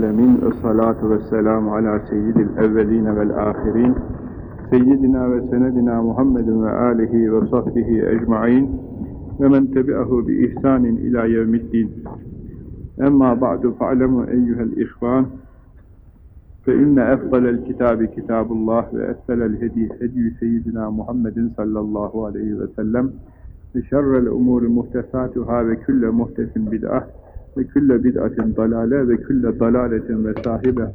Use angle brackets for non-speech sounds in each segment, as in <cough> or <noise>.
العالمين والصلاة والسلام على سيد الأولين والآخرين سيدنا وسندنا محمد وآله وصحبه أجمعين ومن تبعه بإحسان إلى يوم الدين. أما بعد فاعلموا أيها الإخوان فإن أفضل الكتاب كتاب الله وأفضل الهدي هدي سيدنا محمد صلى الله عليه وسلم بشر الأمور محدثاتها وكل محدث بدأه ve külle bid'atin dalale ve külle dalaletin ve sahibe.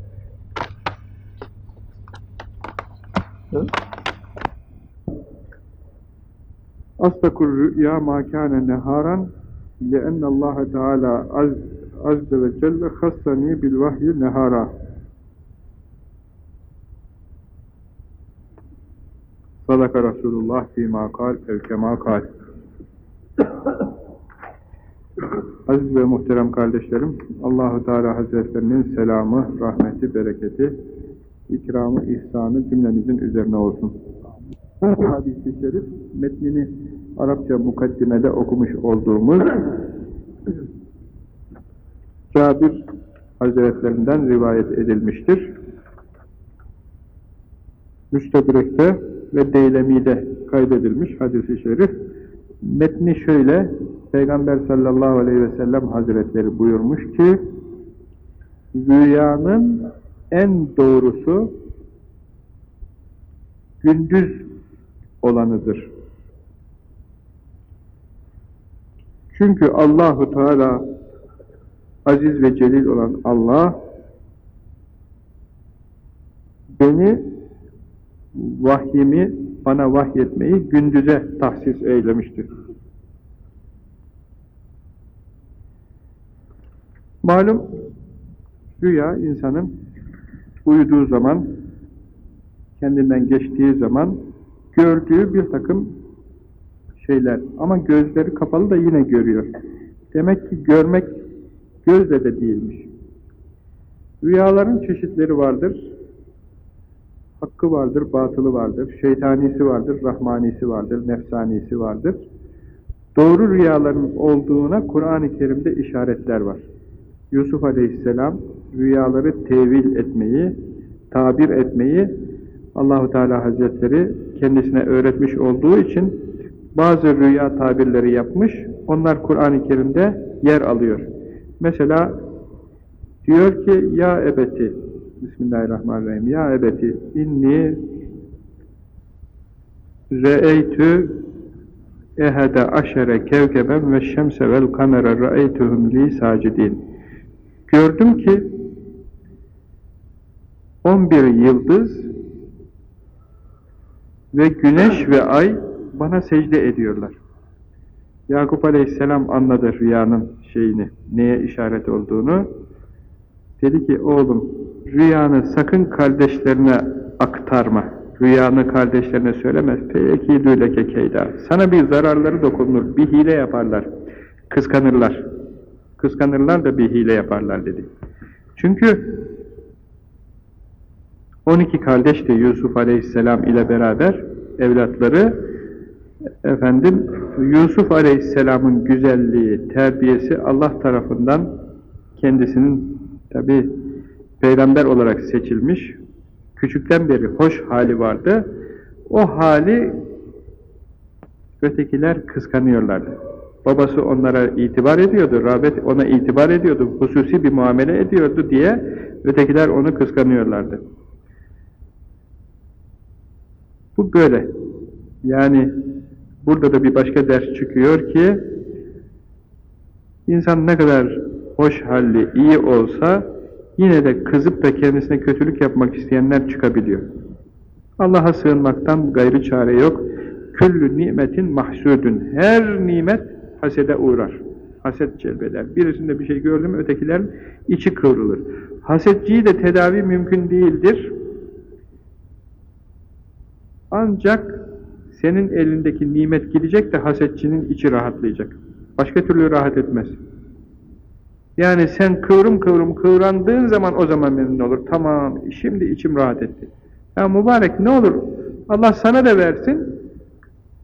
Astakur rüya ma kâne neharan leennallâhe teâlâ azze ve celle hassani bil vahyi nehara. Sadaka Resulullah fîmâ kal evkemâ kal. <coughs> Aziz ve muhterem kardeşlerim, Allahu Teala Hazretlerinin selamı, rahmeti, bereketi, ikramı, ihsanı cümlemizin üzerine olsun. Hadis-i şerif, metnini Arapça mukaddimede okumuş olduğumuz Cabir Hazretlerinden rivayet edilmiştir. Müstedrek'te ve Deylemi'de kaydedilmiş hadis-i şerif. Metni şöyle, Peygamber sallallahu aleyhi ve sellem hazretleri buyurmuş ki, rüyanın en doğrusu gündüz olanıdır. Çünkü Allahu Teala aziz ve celil olan Allah beni vahyimi bana vahyetmeyi gündüze tahsis eylemiştir. Malum rüya insanın uyuduğu zaman kendinden geçtiği zaman gördüğü bir takım şeyler ama gözleri kapalı da yine görüyor. Demek ki görmek gözle de değilmiş. Rüyaların çeşitleri vardır. Hakkı vardır, batılı vardır, şeytanisi vardır, rahmanisi vardır, nefsanisi vardır. Doğru rüyaların olduğuna Kur'an-ı Kerim'de işaretler var. Yusuf Aleyhisselam rüyaları tevil etmeyi, tabir etmeyi Allahu Teala Hazretleri kendisine öğretmiş olduğu için bazı rüya tabirleri yapmış. Onlar Kur'an-ı Kerim'de yer alıyor. Mesela diyor ki ya ebeti Bismillahirrahmanirrahim. Ya ebeti inni re'eytü ehede aşere kevkeben ve şemse vel kamera re'eytuhum li sacidin. Gördüm ki 11 yıldız ve güneş ve ay bana secde ediyorlar. Yakup Aleyhisselam anladı rüyanın şeyini, neye işaret olduğunu. Dedi ki oğlum rüyanı sakın kardeşlerine aktarma. Rüyanı kardeşlerine söyleme. Feyekidü leke keyda. Sana bir zararları dokunur, bir hile yaparlar. Kıskanırlar. Kıskanırlar da bir hile yaparlar dedi. Çünkü 12 kardeş de Yusuf Aleyhisselam ile beraber evlatları efendim Yusuf Aleyhisselam'ın güzelliği, terbiyesi Allah tarafından kendisinin tabi peygamber olarak seçilmiş. Küçükten beri hoş hali vardı. O hali ötekiler kıskanıyorlardı. Babası onlara itibar ediyordu, rağbet ona itibar ediyordu, hususi bir muamele ediyordu diye ötekiler onu kıskanıyorlardı. Bu böyle. Yani burada da bir başka ders çıkıyor ki insan ne kadar hoş halli, iyi olsa yine de kızıp da kendisine kötülük yapmak isteyenler çıkabiliyor. Allah'a sığınmaktan gayrı çare yok. Küllü nimetin mahsudun. Her nimet hasede uğrar. Haset celbeder. Birisinde bir şey gördüm ötekilerin içi kıvrılır. Hasetciyi de tedavi mümkün değildir. Ancak senin elindeki nimet gidecek de hasetçinin içi rahatlayacak. Başka türlü rahat etmez. Yani sen kıvrım kıvrım kıvrandığın zaman o zaman memnun olur. Tamam, şimdi içim rahat etti. Ya mübarek ne olur, Allah sana da versin,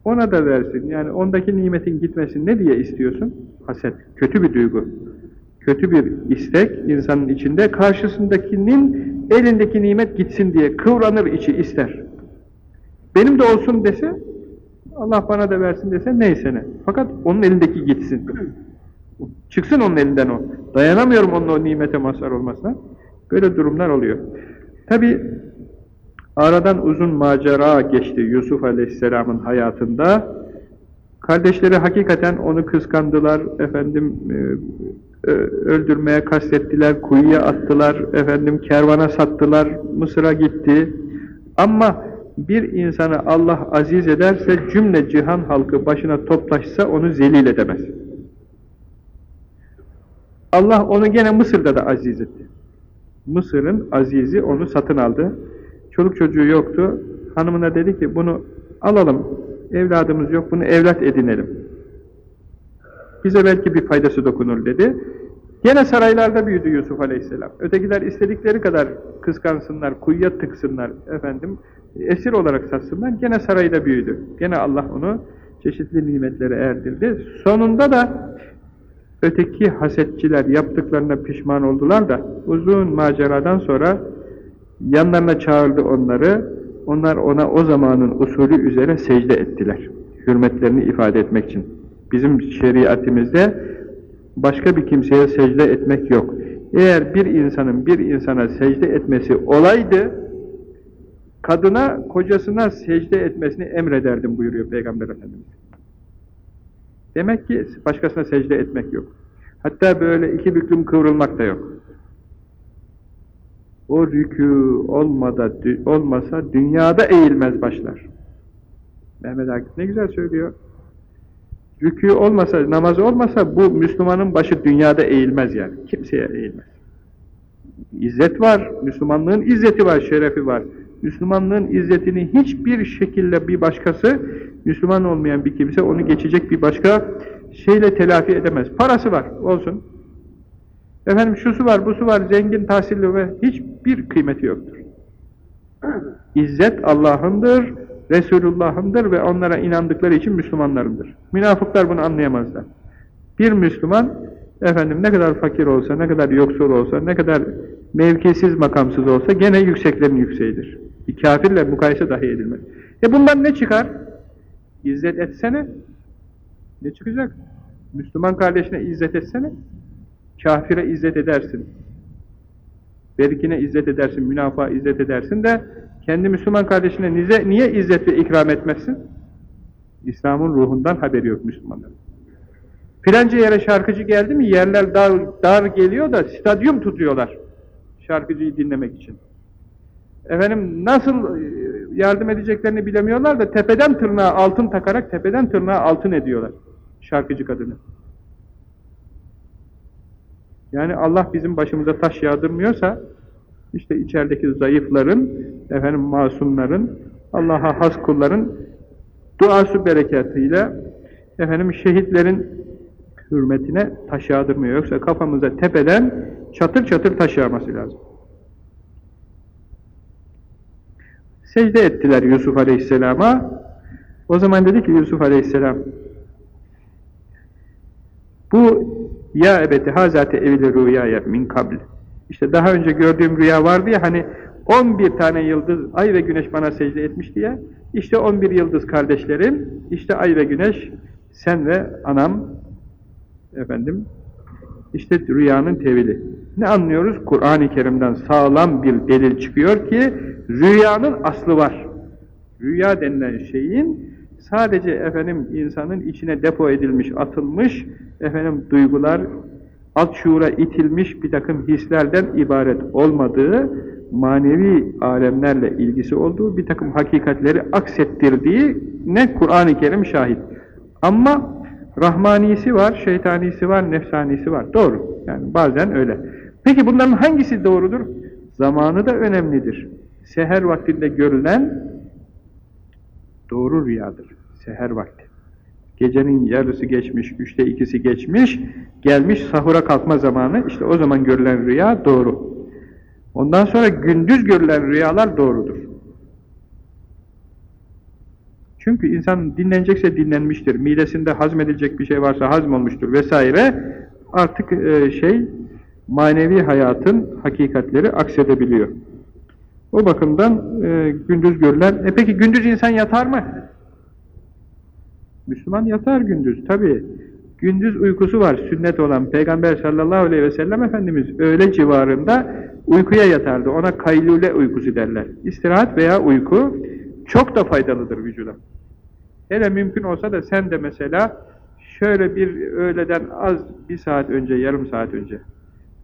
ona da versin. Yani ondaki nimetin gitmesin ne diye istiyorsun? Haset, kötü bir duygu. kötü bir istek insanın içinde karşısındakinin elindeki nimet gitsin diye kıvranır içi ister. Benim de olsun dese Allah bana da versin dese neyse ne. Fakat onun elindeki gitsin. Çıksın onun elinden o. Dayanamıyorum onun o nimete mazhar olmasına. Böyle durumlar oluyor. Tabi aradan uzun macera geçti Yusuf Aleyhisselam'ın hayatında. Kardeşleri hakikaten onu kıskandılar, efendim e, öldürmeye kastettiler, kuyuya attılar, efendim kervana sattılar, Mısır'a gitti. Ama bir insanı Allah aziz ederse cümle cihan halkı başına toplaşsa onu zelil edemez. Allah onu gene Mısır'da da aziz etti. Mısır'ın azizi onu satın aldı. Çoluk çocuğu yoktu. Hanımına dedi ki bunu alalım. Evladımız yok bunu evlat edinelim. Bize belki bir faydası dokunur dedi. Gene saraylarda büyüdü Yusuf Aleyhisselam. Ötekiler istedikleri kadar kıskansınlar, kuyuya tıksınlar, efendim, esir olarak satsınlar. Gene sarayda büyüdü. Gene Allah onu çeşitli nimetlere erdirdi. Sonunda da öteki hasetçiler yaptıklarına pişman oldular da uzun maceradan sonra yanlarına çağırdı onları. Onlar ona o zamanın usulü üzere secde ettiler. Hürmetlerini ifade etmek için. Bizim şeriatimizde başka bir kimseye secde etmek yok. Eğer bir insanın bir insana secde etmesi olaydı, kadına kocasına secde etmesini emrederdim buyuruyor Peygamber Efendimiz. Demek ki başkasına secde etmek yok. Hatta böyle iki büklüm kıvrılmak da yok. O rükû olmada, olmasa dünyada eğilmez başlar. Mehmet Akif ne güzel söylüyor. Rükû olmasa, namaz olmasa bu Müslümanın başı dünyada eğilmez yani. Kimseye eğilmez. İzzet var, Müslümanlığın izzeti var, şerefi var. Müslümanlığın izzetini hiçbir şekilde bir başkası, Müslüman olmayan bir kimse onu geçecek bir başka şeyle telafi edemez. Parası var, olsun. Efendim şusu var, busu var, zengin, tahsilli ve hiçbir kıymeti yoktur. İzzet Allah'ındır, Resulullah'ındır ve onlara inandıkları için Müslümanlarındır. Münafıklar bunu anlayamazlar. Bir Müslüman, efendim ne kadar fakir olsa, ne kadar yoksul olsa, ne kadar mevkisiz, makamsız olsa gene yükseklerin yükseğidir. Bir kafirle mukayese dahi edilmez. E bundan ne çıkar? İzzet etsene. Ne çıkacak? Müslüman kardeşine izzet etsene. Kafire izzet edersin. Berikine izzet edersin, münafığa izzet edersin de kendi Müslüman kardeşine nize, niye izzet ve ikram etmezsin? İslam'ın ruhundan haberi yok Müslümanların. Filanca yere şarkıcı geldi mi yerler dar, dar geliyor da stadyum tutuyorlar şarkıcıyı dinlemek için. Efendim nasıl e, yardım edeceklerini bilemiyorlar da tepeden tırnağa altın takarak tepeden tırnağa altın ediyorlar şarkıcı kadını. Yani Allah bizim başımıza taş yağdırmıyorsa işte içerideki zayıfların, efendim masumların, Allah'a has kulların duası berekatıyla efendim şehitlerin hürmetine taş yağdırmıyor. Yoksa kafamıza tepeden çatır çatır taş yağması lazım. Secde ettiler Yusuf Aleyhisselam'a. O zaman dedi ki Yusuf Aleyhisselam bu ya ebeti hazate evli rüyaya min kabl. İşte daha önce gördüğüm rüya vardı ya hani 11 tane yıldız, ay ve güneş bana secde etmiş diye. İşte 11 yıldız kardeşlerim, işte ay ve güneş, sen ve anam, efendim, işte rüyanın tevili. Ne anlıyoruz? Kur'an-ı Kerim'den sağlam bir delil çıkıyor ki, rüyanın aslı var. Rüya denilen şeyin sadece efendim insanın içine depo edilmiş, atılmış efendim duygular, alt şuura itilmiş bir takım hislerden ibaret olmadığı, manevi alemlerle ilgisi olduğu bir takım hakikatleri aksettirdiği ne Kur'an-ı Kerim şahit. Ama rahmanisi var, şeytanisi var, nefsanisi var. Doğru. Yani bazen öyle. Peki bunların hangisi doğrudur? Zamanı da önemlidir. Seher vaktinde görülen doğru rüyadır. Seher vakti. Gecenin yarısı geçmiş, üçte ikisi geçmiş, gelmiş sahura kalkma zamanı, işte o zaman görülen rüya doğru. Ondan sonra gündüz görülen rüyalar doğrudur. Çünkü insan dinlenecekse dinlenmiştir, midesinde hazmedilecek bir şey varsa hazmolmuştur vesaire. artık e, şey manevi hayatın hakikatleri aksedebiliyor. O bakımdan e, gündüz görülen, e peki gündüz insan yatar mı? Müslüman yatar gündüz, tabi. Gündüz uykusu var, sünnet olan Peygamber sallallahu aleyhi ve sellem Efendimiz öğle civarında uykuya yatardı. Ona kaylule uykusu derler. İstirahat veya uyku çok da faydalıdır vücuda. Hele mümkün olsa da sen de mesela şöyle bir öğleden az bir saat önce, yarım saat önce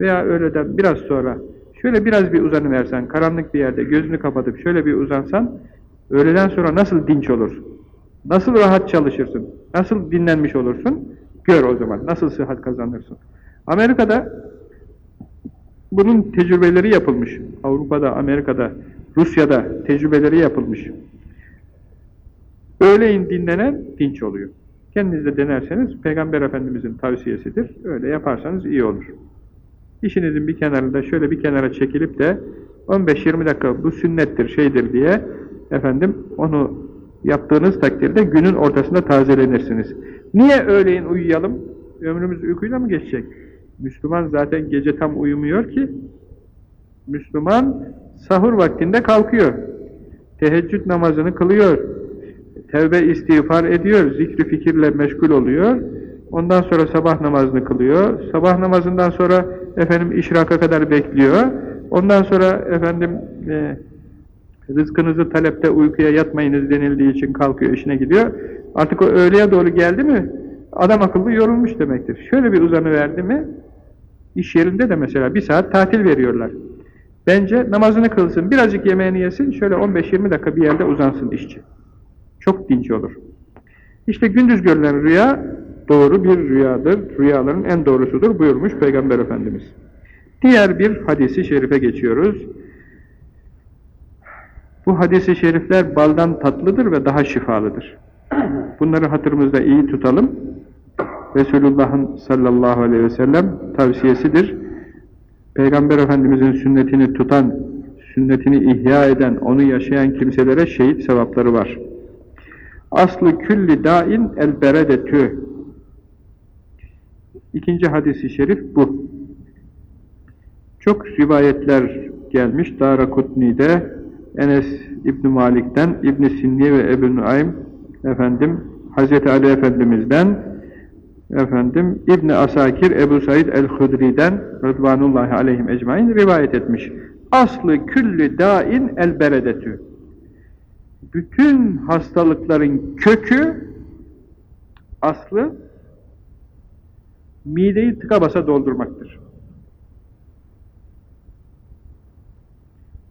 veya öğleden biraz sonra şöyle biraz bir uzanıversen, karanlık bir yerde gözünü kapatıp şöyle bir uzansan, öğleden sonra nasıl dinç olursun? Nasıl rahat çalışırsın? Nasıl dinlenmiş olursun? Gör o zaman, nasıl sıhhat kazanırsın? Amerika'da bunun tecrübeleri yapılmış. Avrupa'da, Amerika'da, Rusya'da tecrübeleri yapılmış. Öğleyin dinlenen dinç oluyor. Kendiniz de denerseniz Peygamber Efendimizin tavsiyesidir. Öyle yaparsanız iyi olur. İşinizin bir kenarında şöyle bir kenara çekilip de 15-20 dakika bu sünnettir, şeydir diye efendim onu yaptığınız takdirde günün ortasında tazelenirsiniz. Niye öğleyin uyuyalım? Ömrümüz uykuyla mı geçecek? Müslüman zaten gece tam uyumuyor ki. Müslüman sahur vaktinde kalkıyor. Teheccüd namazını kılıyor. Tevbe istiğfar ediyor. Zikri fikirle meşgul oluyor. Ondan sonra sabah namazını kılıyor. Sabah namazından sonra efendim işraka kadar bekliyor. Ondan sonra efendim e, rızkınızı talepte uykuya yatmayınız denildiği için kalkıyor işine gidiyor. Artık o öğleye doğru geldi mi adam akıllı yorulmuş demektir. Şöyle bir uzanı verdi mi iş yerinde de mesela bir saat tatil veriyorlar. Bence namazını kılsın, birazcık yemeğini yesin, şöyle 15-20 dakika bir yerde uzansın işçi. Çok dinç olur. İşte gündüz görülen rüya doğru bir rüyadır. Rüyaların en doğrusudur buyurmuş Peygamber Efendimiz. Diğer bir hadisi şerife geçiyoruz. Bu hadisi şerifler baldan tatlıdır ve daha şifalıdır. Bunları hatırımızda iyi tutalım. Resulullah'ın sallallahu aleyhi ve sellem tavsiyesidir. Peygamber Efendimizin sünnetini tutan, sünnetini ihya eden, onu yaşayan kimselere şehit sevapları var. Aslı külli dain el beredetü. İkinci hadisi şerif bu. Çok rivayetler gelmiş. Dara Kutni'de Enes İbn Malik'ten, İbn Sinni ve Ebu Nuaym efendim Hazreti Ali Efendimiz'den efendim İbn Asakir Ebu Said el-Hudri'den Rıdvanullahi aleyhim ecmain rivayet etmiş. Aslı külli dain el beredetü. Bütün hastalıkların kökü aslı mideyi tıka basa doldurmaktır.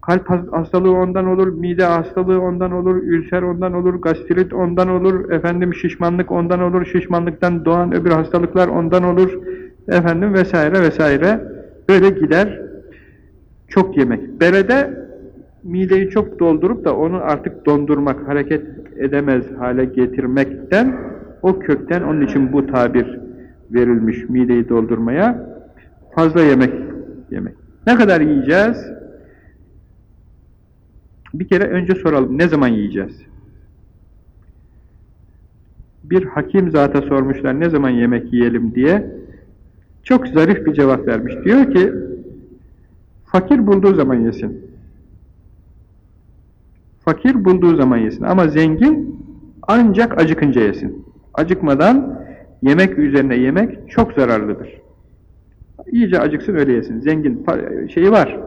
Kalp hastalığı ondan olur, mide hastalığı ondan olur, ülser ondan olur, gastrit ondan olur, efendim şişmanlık ondan olur, şişmanlıktan doğan öbür hastalıklar ondan olur, efendim vesaire vesaire. Böyle gider. Çok yemek. Berede mideyi çok doldurup da onu artık dondurmak, hareket edemez hale getirmekten, o kökten onun için bu tabir verilmiş mideyi doldurmaya. Fazla yemek yemek. Ne kadar yiyeceğiz? Bir kere önce soralım, ne zaman yiyeceğiz? Bir hakim zata sormuşlar, ne zaman yemek yiyelim diye. Çok zarif bir cevap vermiş. Diyor ki, fakir bulduğu zaman yesin. Fakir bulduğu zaman yesin. Ama zengin ancak acıkınca yesin. Acıkmadan yemek üzerine yemek çok zararlıdır. İyice acıksın öyle yesin. Zengin şeyi var,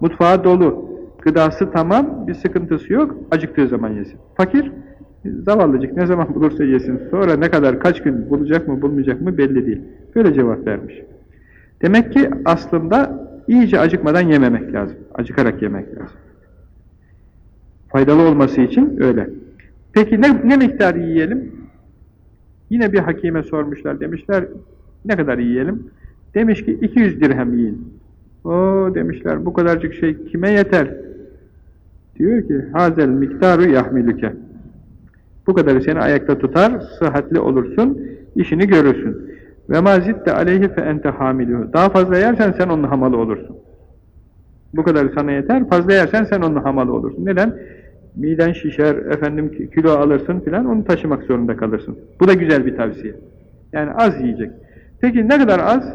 mutfağı dolu, Gıdası tamam, bir sıkıntısı yok, acıktığı zaman yesin. Fakir, zavallıcık ne zaman <laughs> bulursa yesin, sonra ne kadar, kaç gün bulacak mı, bulmayacak mı belli değil. Böyle cevap vermiş. Demek ki aslında iyice acıkmadan yememek lazım. Acıkarak yemek lazım. Faydalı olması için öyle. Peki ne, ne miktar yiyelim? Yine bir hakime sormuşlar, demişler ne kadar yiyelim? Demiş ki 200 dirhem yiyin. O demişler bu kadarcık şey kime yeter? Diyor ki, hazel miktaru yahmilüke. Bu kadarı seni ayakta tutar, sıhhatli olursun, işini görürsün. Ve mazid de aleyhi fe ente hamilühü. Daha fazla yersen sen onun hamalı olursun. Bu kadarı sana yeter, fazla yersen sen onun hamalı olursun. Neden? Miden şişer, efendim kilo alırsın filan, onu taşımak zorunda kalırsın. Bu da güzel bir tavsiye. Yani az yiyecek. Peki ne kadar az?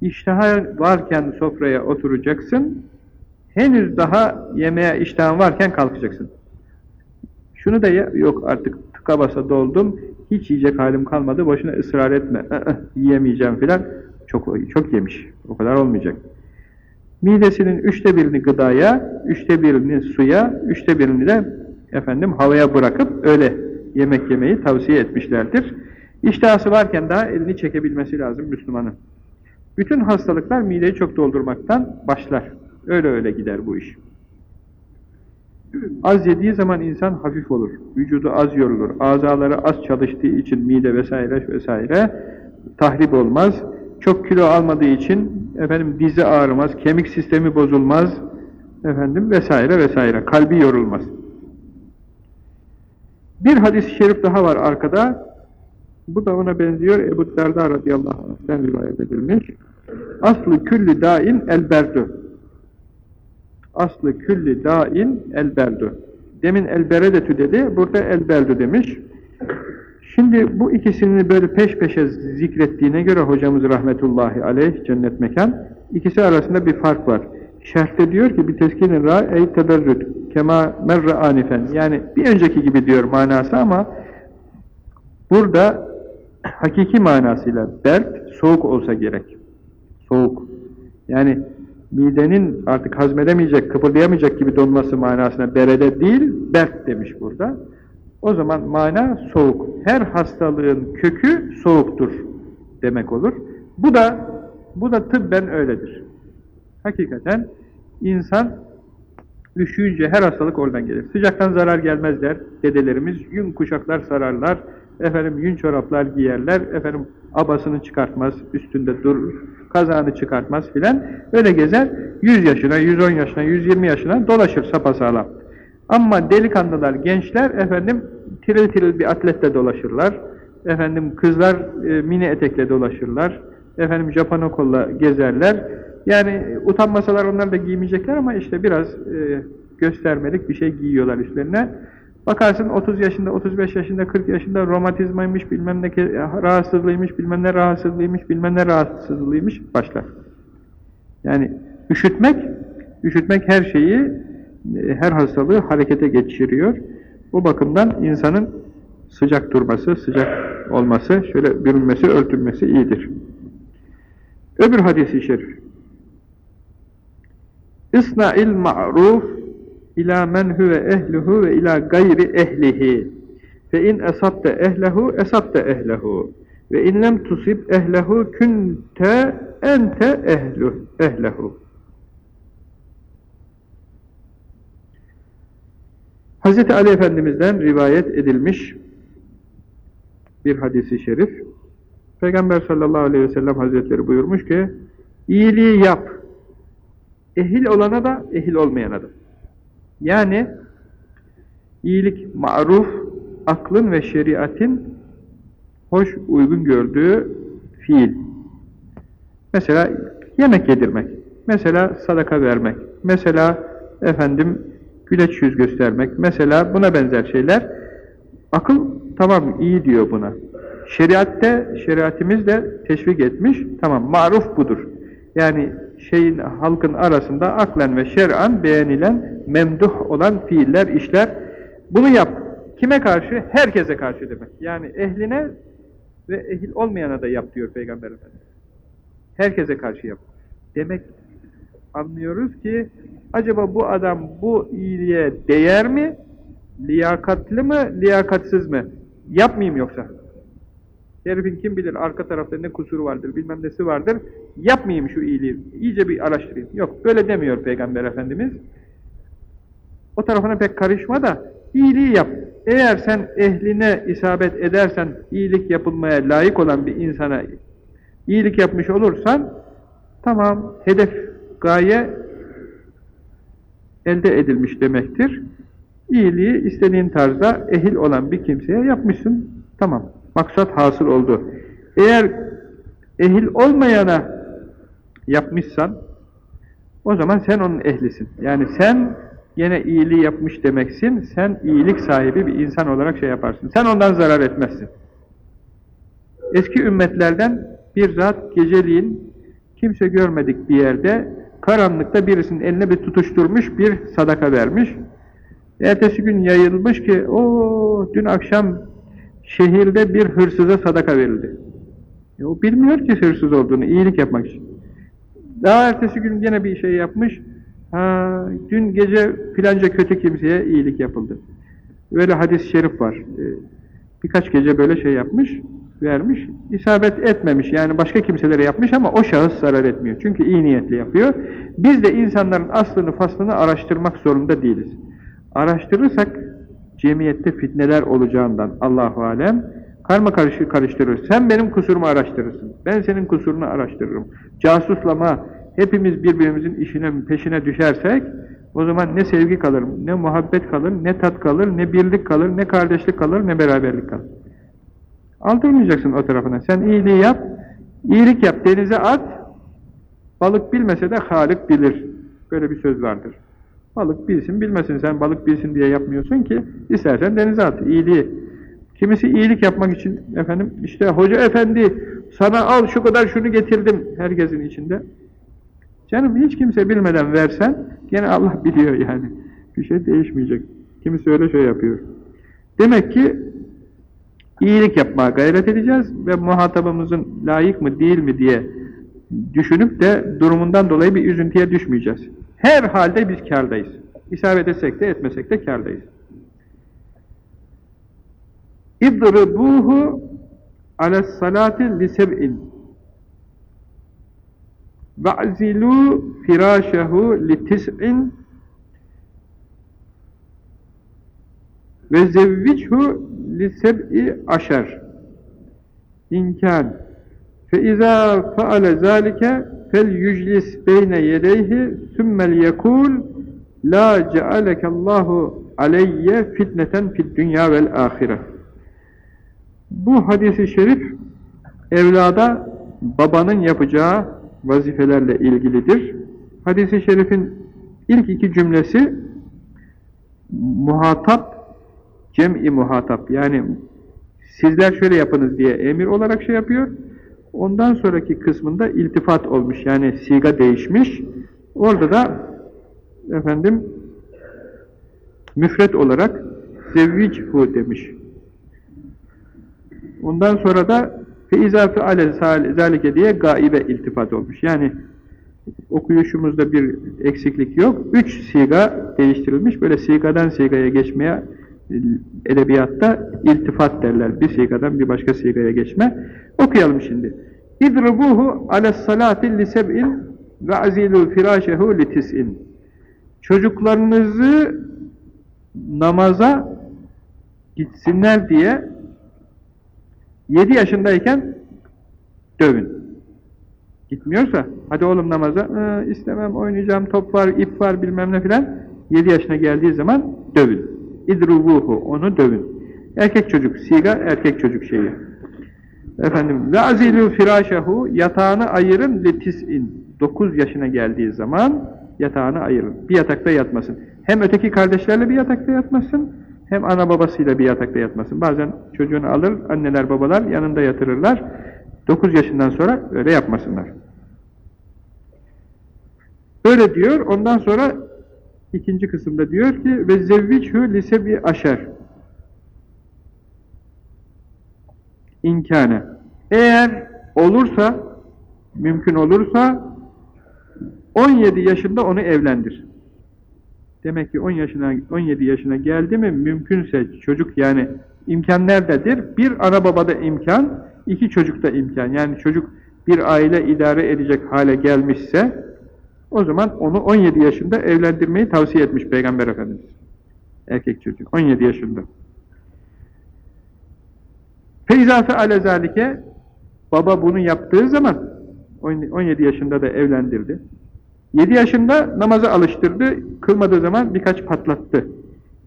İştaha varken sofraya oturacaksın, henüz daha yemeğe iştahın varken kalkacaksın. Şunu da ya, yok artık tıka basa doldum, hiç yiyecek halim kalmadı, boşuna ısrar etme, <laughs> yiyemeyeceğim filan. Çok, çok yemiş, o kadar olmayacak. Midesinin üçte birini gıdaya, üçte birini suya, üçte birini de efendim havaya bırakıp öyle yemek yemeyi tavsiye etmişlerdir. İştihası varken daha elini çekebilmesi lazım Müslümanın. Bütün hastalıklar mideyi çok doldurmaktan başlar. Öyle öyle gider bu iş. Az yediği zaman insan hafif olur. Vücudu az yorulur. Azaları az çalıştığı için mide vesaire vesaire tahrip olmaz. Çok kilo almadığı için efendim dizi ağrımaz, kemik sistemi bozulmaz efendim vesaire vesaire. Kalbi yorulmaz. Bir hadis-i şerif daha var arkada. Bu da ona benziyor. Ebu Derda radıyallahu anh'den rivayet edilmiş. Aslı külli dain elberdü. Aslı külli dain elberdü. Demin elberedetü dedi, burada elberdü demiş. Şimdi bu ikisini böyle peş peşe zikrettiğine göre hocamız rahmetullahi aleyh cennet mekan, ikisi arasında bir fark var. Şerhte diyor ki bir teskinin ra ey teberrüt kema merre anifen yani bir önceki gibi diyor manası ama burada hakiki manasıyla bert soğuk olsa gerek. Soğuk. Yani midenin artık hazmedemeyecek, kıpırdayamayacak gibi donması manasına berede değil, bert demiş burada. O zaman mana soğuk. Her hastalığın kökü soğuktur demek olur. Bu da bu da tıbben öyledir. Hakikaten insan üşüyünce her hastalık oradan gelir. Sıcaktan zarar gelmez der dedelerimiz. Yün kuşaklar sararlar, efendim yün çoraplar giyerler, efendim abasını çıkartmaz, üstünde durur, kazağını çıkartmaz filan. Öyle gezer, 100 yaşına, 110 yaşına, 120 yaşına dolaşır sapasağlam. Ama delikanlılar, gençler efendim tiril tiril bir atletle dolaşırlar. Efendim kızlar e, mini etekle dolaşırlar. Efendim Japanokolla gezerler. Yani utanmasalar onlar da giymeyecekler ama işte biraz e, göstermelik bir şey giyiyorlar üstlerine. Bakarsın 30 yaşında, 35 yaşında, 40 yaşında romatizmaymış, bilmem ne rahatsızlığıymış, bilmem ne rahatsızlığıymış, bilmem ne rahatsızlığıymış başlar. Yani üşütmek, üşütmek her şeyi, her hastalığı harekete geçiriyor. O bakımdan insanın sıcak durması, sıcak olması, şöyle bürünmesi, örtünmesi iyidir. Öbür hadisi şerif. İsna'il ma'ruf ila men huve ehluhu ve ila gayri ehlihi. Fe in esabte ehlehu esabte ehlehu. Ve in lem tusib ehlehu kunte ente ehlu ehlehu. Hz. Ali Efendimiz'den rivayet edilmiş bir hadisi şerif. Peygamber sallallahu aleyhi ve sellem hazretleri buyurmuş ki, iyiliği yap, ehil olana da, ehil olmayana da. Yani, iyilik, maruf, aklın ve şeriatin hoş, uygun gördüğü fiil. Mesela yemek yedirmek, mesela sadaka vermek, mesela efendim güleç yüz göstermek, mesela buna benzer şeyler. Akıl tamam iyi diyor buna. Şeriatte, şeriatimiz de teşvik etmiş, tamam maruf budur. Yani şeyin, halkın arasında aklen ve şer'an beğenilen, memduh olan fiiller, işler. Bunu yap. Kime karşı? Herkese karşı demek. Yani ehline ve ehil olmayana da yap diyor Peygamber Efendimiz. Herkese karşı yap. Demek anlıyoruz ki acaba bu adam bu iyiliğe değer mi? Liyakatlı mı, liyakatsız mı? Yapmayayım yoksa. Herifin kim bilir arka tarafta ne kusuru vardır, bilmem nesi vardır. Yapmayayım şu iyiliği. İyice bir araştırayım. Yok böyle demiyor Peygamber Efendimiz. O tarafına pek karışma da iyiliği yap. Eğer sen ehline isabet edersen, iyilik yapılmaya layık olan bir insana iyilik yapmış olursan, tamam, hedef, gaye elde edilmiş demektir. İyiliği istediğin tarzda ehil olan bir kimseye yapmışsın, tamam. Maksat hasıl oldu. Eğer ehil olmayana yapmışsan, o zaman sen onun ehlisin. Yani sen yine iyiliği yapmış demeksin, sen iyilik sahibi bir insan olarak şey yaparsın. Sen ondan zarar etmezsin. Eski ümmetlerden bir zat geceliğin kimse görmedik bir yerde karanlıkta birisinin eline bir tutuşturmuş bir sadaka vermiş. Ertesi gün yayılmış ki o dün akşam şehirde bir hırsıza sadaka verildi. E, o bilmiyor ki hırsız olduğunu, iyilik yapmak için. Daha ertesi gün yine bir şey yapmış. Ha, dün gece filanca kötü kimseye iyilik yapıldı. Böyle hadis-i şerif var. E, birkaç gece böyle şey yapmış, vermiş. isabet etmemiş. Yani başka kimselere yapmış ama o şahıs zarar etmiyor. Çünkü iyi niyetli yapıyor. Biz de insanların aslını faslını araştırmak zorunda değiliz. Araştırırsak cemiyette fitneler olacağından Allahu alem karma karışık karıştırır. Sen benim kusurumu araştırırsın. Ben senin kusurunu araştırırım. Casuslama hepimiz birbirimizin işine peşine düşersek o zaman ne sevgi kalır, ne muhabbet kalır, ne tat kalır, ne birlik kalır, ne kardeşlik kalır, ne beraberlik kalır. Aldırmayacaksın o tarafına. Sen iyiliği yap, iyilik yap, denize at, balık bilmese de Halik bilir. Böyle bir söz vardır. Balık bilsin, bilmesin. Sen balık bilsin diye yapmıyorsun ki, istersen denize at, iyiliği. Kimisi iyilik yapmak için, efendim, işte hoca efendi, sana al şu kadar şunu getirdim, herkesin içinde. Canım hiç kimse bilmeden versen, gene Allah <laughs> biliyor yani. Bir şey değişmeyecek. Kimisi öyle şey yapıyor. Demek ki, iyilik yapmaya gayret edeceğiz ve muhatabımızın layık mı değil mi diye düşünüp de durumundan dolayı bir üzüntüye düşmeyeceğiz. Her halde biz kardayız. İsabet etsek de etmesek de kardayız. İdribuhu ales salati li seb'in ve'zilu firâşehu li tis'in ve zevvichu li seb'i aşer. İmkan. Fe izâ feale zâlike fel yüclis beyne yedeyhi sümmel yekul la cealekallahu aleyye fitneten fid dünya vel ahire bu hadisi şerif evlada babanın yapacağı vazifelerle ilgilidir. Hadisi şerifin ilk iki cümlesi muhatap cem'i muhatap yani sizler şöyle yapınız diye emir olarak şey yapıyor. Ondan sonraki kısmında iltifat olmuş. Yani siga değişmiş. Orada da efendim müfret olarak zevvichu demiş. Ondan sonra da feiza feale zalike diye gaibe iltifat olmuş. Yani okuyuşumuzda bir eksiklik yok. Üç siga değiştirilmiş. Böyle sigadan sigaya geçmeye edebiyatta iltifat derler. Bir sigadan bir başka sigaya geçme. Okuyalım şimdi. İdrubuhu ales salati li seb'in ve azilu firâşehu li tis'in. Çocuklarınızı namaza gitsinler diye 7 yaşındayken dövün. Gitmiyorsa, hadi oğlum namaza, ee, istemem oynayacağım, top var, ip var bilmem ne filan. 7 yaşına geldiği zaman dövün. İdrubuhu, onu dövün. Erkek çocuk, siga erkek çocuk şeyi. Efendim, ve azilü firâşehu, yatağını ayırın letis'in. 9 yaşına geldiği zaman yatağını ayırın. Bir yatakta yatmasın. Hem öteki kardeşlerle bir yatakta yatmasın, hem ana babasıyla bir yatakta yatmasın. Bazen çocuğunu alır, anneler babalar yanında yatırırlar. 9 yaşından sonra öyle yapmasınlar. Böyle diyor. Ondan sonra ikinci kısımda diyor ki ve zevvichü lisebi aşer. İmkâne. Eğer olursa, mümkün olursa 17 yaşında onu evlendir. Demek ki 10 yaşına 17 yaşına geldi mi mümkünse çocuk yani imkan nerededir? Bir ana babada imkan, iki çocukta imkan. Yani çocuk bir aile idare edecek hale gelmişse o zaman onu 17 yaşında evlendirmeyi tavsiye etmiş Peygamber Efendimiz. Erkek çocuk 17 yaşında. Feyzafe ale zalike baba bunu yaptığı zaman 17 yaşında da evlendirdi. 7 yaşında namaza alıştırdı, kılmadığı zaman birkaç patlattı,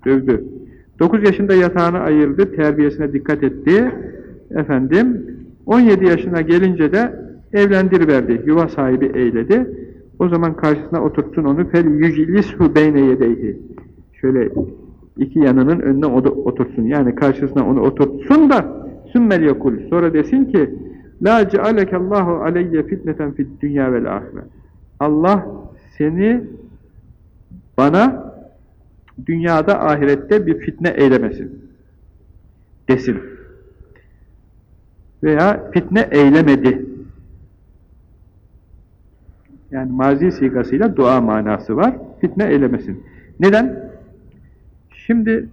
dövdü. 9 yaşında yatağını ayırdı, terbiyesine dikkat etti. Efendim, 17 yaşına gelince de evlendiriverdi, yuva sahibi eyledi. O zaman karşısına oturtsun onu, fel yücilishu beyne yedeyhi. Şöyle iki yanının önüne oturtsun, yani karşısına onu oturtsun da sümmel yokul. Sonra desin ki, La cealekallahu aleyye fitneten fid dünya vel ahiret. Allah seni bana dünyada ahirette bir fitne eylemesin. Desin. Veya fitne eylemedi. Yani mazi sigasıyla dua manası var. Fitne eylemesin. Neden? Şimdi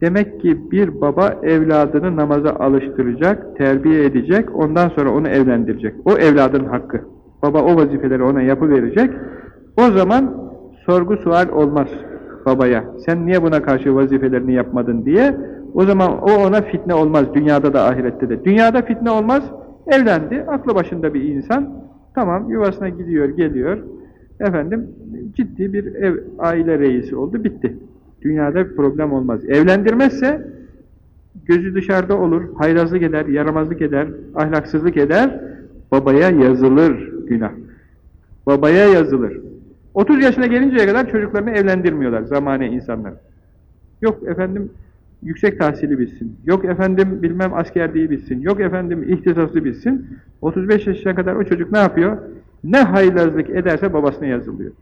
demek ki bir baba evladını namaza alıştıracak, terbiye edecek, ondan sonra onu evlendirecek. O evladın hakkı. Baba o vazifeleri ona yapıverecek. O zaman sorgu sual olmaz babaya. Sen niye buna karşı vazifelerini yapmadın diye. O zaman o ona fitne olmaz dünyada da ahirette de. Dünyada fitne olmaz. Evlendi. Aklı başında bir insan. Tamam yuvasına gidiyor, geliyor. Efendim ciddi bir ev, aile reisi oldu. Bitti. Dünyada bir problem olmaz. Evlendirmezse gözü dışarıda olur, hayrazlık eder, yaramazlık eder, ahlaksızlık eder, babaya yazılır günah. Babaya yazılır. 30 yaşına gelinceye kadar çocuklarını evlendirmiyorlar zamane insanlar. Yok efendim yüksek tahsili bilsin, yok efendim bilmem askerliği bilsin, yok efendim ihtisaslı bilsin. 35 yaşına kadar o çocuk ne yapıyor? Ne haylazlık ederse babasına yazılıyor.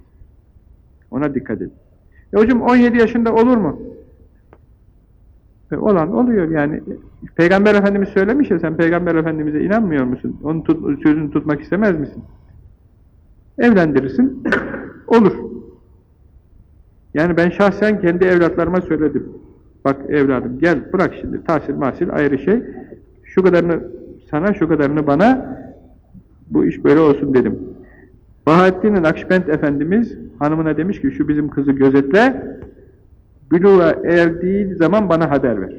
Ona dikkat edin. E hocam 17 yaşında olur mu? E olan oluyor yani. Peygamber Efendimiz söylemiş ya sen Peygamber Efendimiz'e inanmıyor musun? Onun tut, sözünü tutmak istemez misin? Evlendirirsin. <coughs> olur. Yani ben şahsen kendi evlatlarıma söyledim. Bak evladım gel bırak şimdi tahsil mahsil ayrı şey. Şu kadarını sana şu kadarını bana bu iş böyle olsun dedim. Bahattin Nakşibend Efendimiz hanımına demiş ki şu bizim kızı gözetle buluğa erdiği zaman bana haber ver.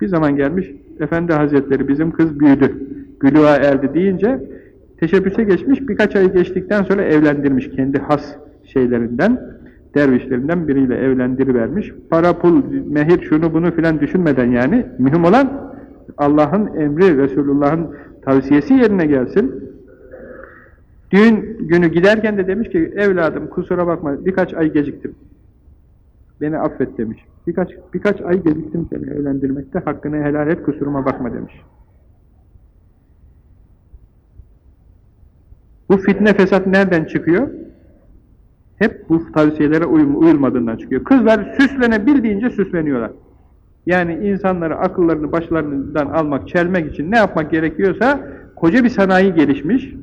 Bir zaman gelmiş Efendi Hazretleri bizim kız büyüdü. Buluğa erdi deyince teşebbüse geçmiş birkaç ay geçtikten sonra evlendirmiş kendi has şeylerinden dervişlerinden biriyle evlendirivermiş. Para, pul, mehir, şunu bunu filan düşünmeden yani mühim olan Allah'ın emri, Resulullah'ın tavsiyesi yerine gelsin. Düğün günü giderken de demiş ki evladım kusura bakma birkaç ay geciktim. Beni affet demiş. Birkaç birkaç ay geciktim seni evlendirmekte hakkını helal et kusuruma bakma demiş. Bu fitne fesat nereden çıkıyor? Hep bu tavsiyelere uyum, uyulmadığından çıkıyor. Kızlar süslenebildiğince süsleniyorlar. Yani insanları akıllarını başlarından almak, çelmek için ne yapmak gerekiyorsa koca bir sanayi gelişmiş.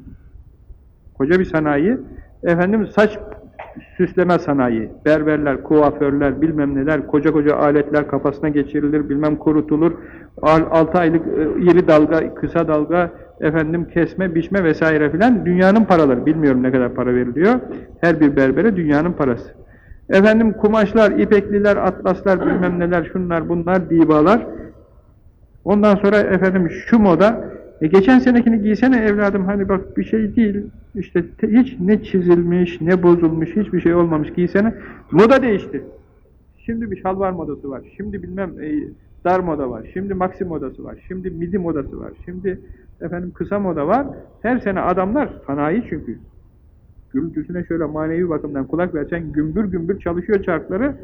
Koca bir sanayi. Efendim saç süsleme sanayi. Berberler, kuaförler, bilmem neler, koca koca aletler kafasına geçirilir, bilmem kurutulur. 6 aylık iri dalga, kısa dalga, efendim kesme, biçme vesaire filan dünyanın paraları. Bilmiyorum ne kadar para veriliyor. Her bir berbere dünyanın parası. Efendim kumaşlar, ipekliler, atlaslar, bilmem neler, şunlar, bunlar, dibalar. Ondan sonra efendim şu moda, e geçen senekini giysene evladım, hani bak bir şey değil, işte hiç ne çizilmiş, ne bozulmuş, hiçbir şey olmamış giysene. Moda değişti. Şimdi bir şalvar modası var, şimdi bilmem e, dar moda var, şimdi maxi modası var, şimdi midi modası var, şimdi efendim kısa moda var. Her sene adamlar, sanayi çünkü, gürültüsüne şöyle manevi bakımdan kulak versen gümbür gümbür çalışıyor çarkları,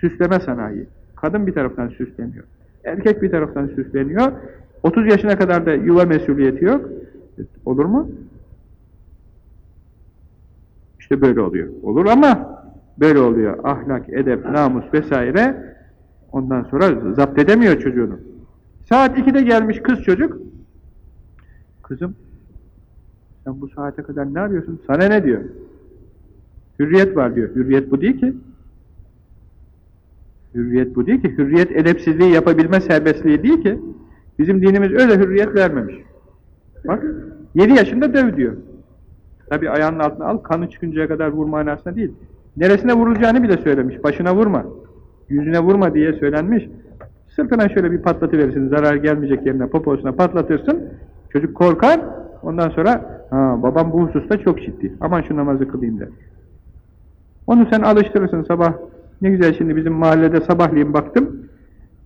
süsleme sanayi. Kadın bir taraftan süsleniyor. Erkek bir taraftan süsleniyor. 30 yaşına kadar da yuva mesuliyeti yok. Olur mu? İşte böyle oluyor. Olur ama böyle oluyor. Ahlak, edep, namus vesaire ondan sonra zapt edemiyor çocuğunu. Saat 2'de gelmiş kız çocuk. Kızım sen bu saate kadar ne arıyorsun? Sana ne diyor? Hürriyet var diyor. Hürriyet bu değil ki. Hürriyet bu değil ki. Hürriyet edepsizliği yapabilme serbestliği değil ki. Bizim dinimiz öyle hürriyet vermemiş. Bak 7 yaşında döv diyor. Tabi ayağının altına al, kanı çıkıncaya kadar vurma manasına değil. Neresine vurulacağını bile söylemiş. Başına vurma. Yüzüne vurma diye söylenmiş. Sırtına şöyle bir patlatıverirsin. Zarar gelmeyecek yerine poposuna patlatırsın. Çocuk korkar. Ondan sonra ha, babam bu hususta çok ciddi. Aman şu namazı kılayım der. Onu sen alıştırırsın sabah. Ne güzel şimdi bizim mahallede sabahleyin baktım.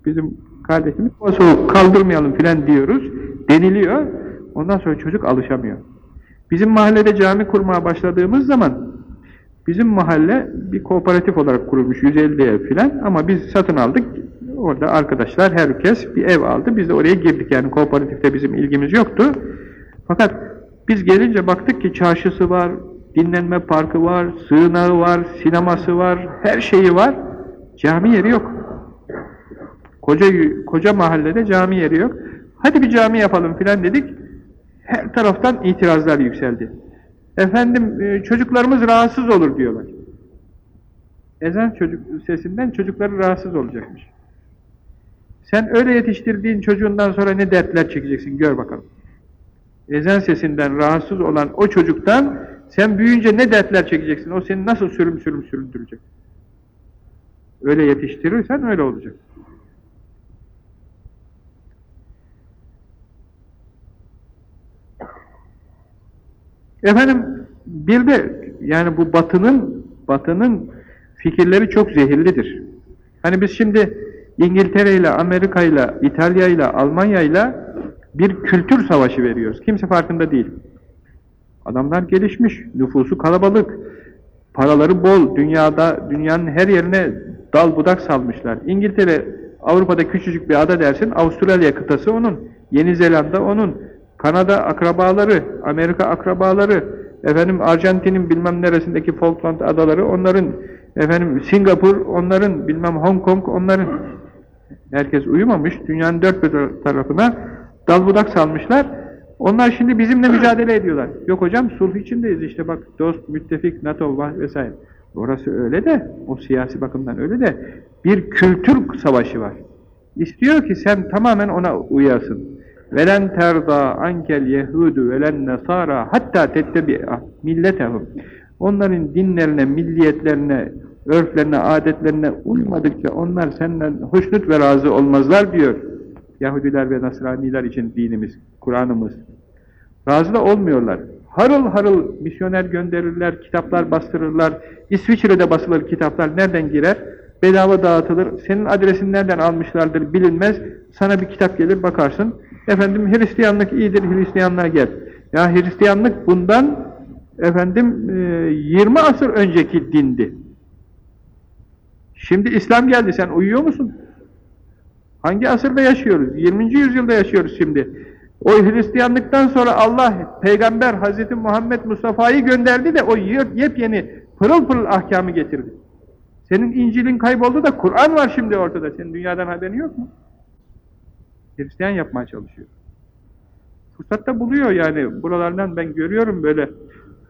Bizim kardeşimiz o soğuk kaldırmayalım filan diyoruz. Deniliyor. Ondan sonra çocuk alışamıyor. Bizim mahallede cami kurmaya başladığımız zaman bizim mahalle bir kooperatif olarak kurulmuş 150 ev filan ama biz satın aldık Orada arkadaşlar herkes bir ev aldı. Biz de oraya girdik. Yani kooperatifte bizim ilgimiz yoktu. Fakat biz gelince baktık ki çarşısı var, dinlenme parkı var, sığınağı var, sineması var, her şeyi var. Cami yeri yok. Koca, koca mahallede cami yeri yok. Hadi bir cami yapalım filan dedik. Her taraftan itirazlar yükseldi. Efendim e, çocuklarımız rahatsız olur diyorlar. Ezan çocuk sesinden çocukları rahatsız olacakmış. Sen öyle yetiştirdiğin çocuğundan sonra ne dertler çekeceksin gör bakalım. Ezan sesinden rahatsız olan o çocuktan sen büyüyünce ne dertler çekeceksin? O seni nasıl sürüm sürüm süründürecek? Öyle yetiştirirsen öyle olacak. Efendim bir de yani bu batının batının fikirleri çok zehirlidir. Hani biz şimdi İngiltere ile Amerika ile İtalya ile Almanya ile bir kültür savaşı veriyoruz. Kimse farkında değil. Adamlar gelişmiş, nüfusu kalabalık, paraları bol, dünyada dünyanın her yerine dal budak salmışlar. İngiltere Avrupa'da küçücük bir ada dersin, Avustralya kıtası onun, Yeni Zelanda onun, Kanada akrabaları, Amerika akrabaları, efendim Arjantin'in bilmem neresindeki Falkland adaları onların, efendim Singapur onların, bilmem Hong Kong onların. Herkes uyumamış, dünyanın dört bir tarafına dalbudak salmışlar. Onlar şimdi bizimle mücadele ediyorlar. Yok hocam sulh içindeyiz işte bak dost, müttefik, NATO vesaire. Orası öyle de, o siyasi bakımdan öyle de bir kültür savaşı var. İstiyor ki sen tamamen ona uyasın. Velen terda ankel yehudu velen nesara hatta tettebi'a milletehum. Onların dinlerine, milliyetlerine, örflerine, adetlerine uymadıkça onlar senden hoşnut ve razı olmazlar diyor. Yahudiler ve Nasraniler için dinimiz, Kur'an'ımız. Razı da olmuyorlar. Harıl harıl misyoner gönderirler, kitaplar bastırırlar. İsviçre'de basılır kitaplar. Nereden girer? Bedava dağıtılır. Senin adresin nereden almışlardır bilinmez. Sana bir kitap gelir bakarsın. Efendim Hristiyanlık iyidir, Hristiyanlığa gel. Ya Hristiyanlık bundan efendim 20 asır önceki dindi. Şimdi İslam geldi. Sen uyuyor musun? Hangi asırda yaşıyoruz? 20. yüzyılda yaşıyoruz şimdi. O Hristiyanlıktan sonra Allah, Peygamber Hazreti Muhammed Mustafa'yı gönderdi de o yepyeni pırıl pırıl ahkamı getirdi. Senin İncil'in kayboldu da Kur'an var şimdi ortada. Senin dünyadan haberin yok mu? Hristiyan yapmaya çalışıyor. Fırsat da buluyor yani. Buralardan ben görüyorum böyle.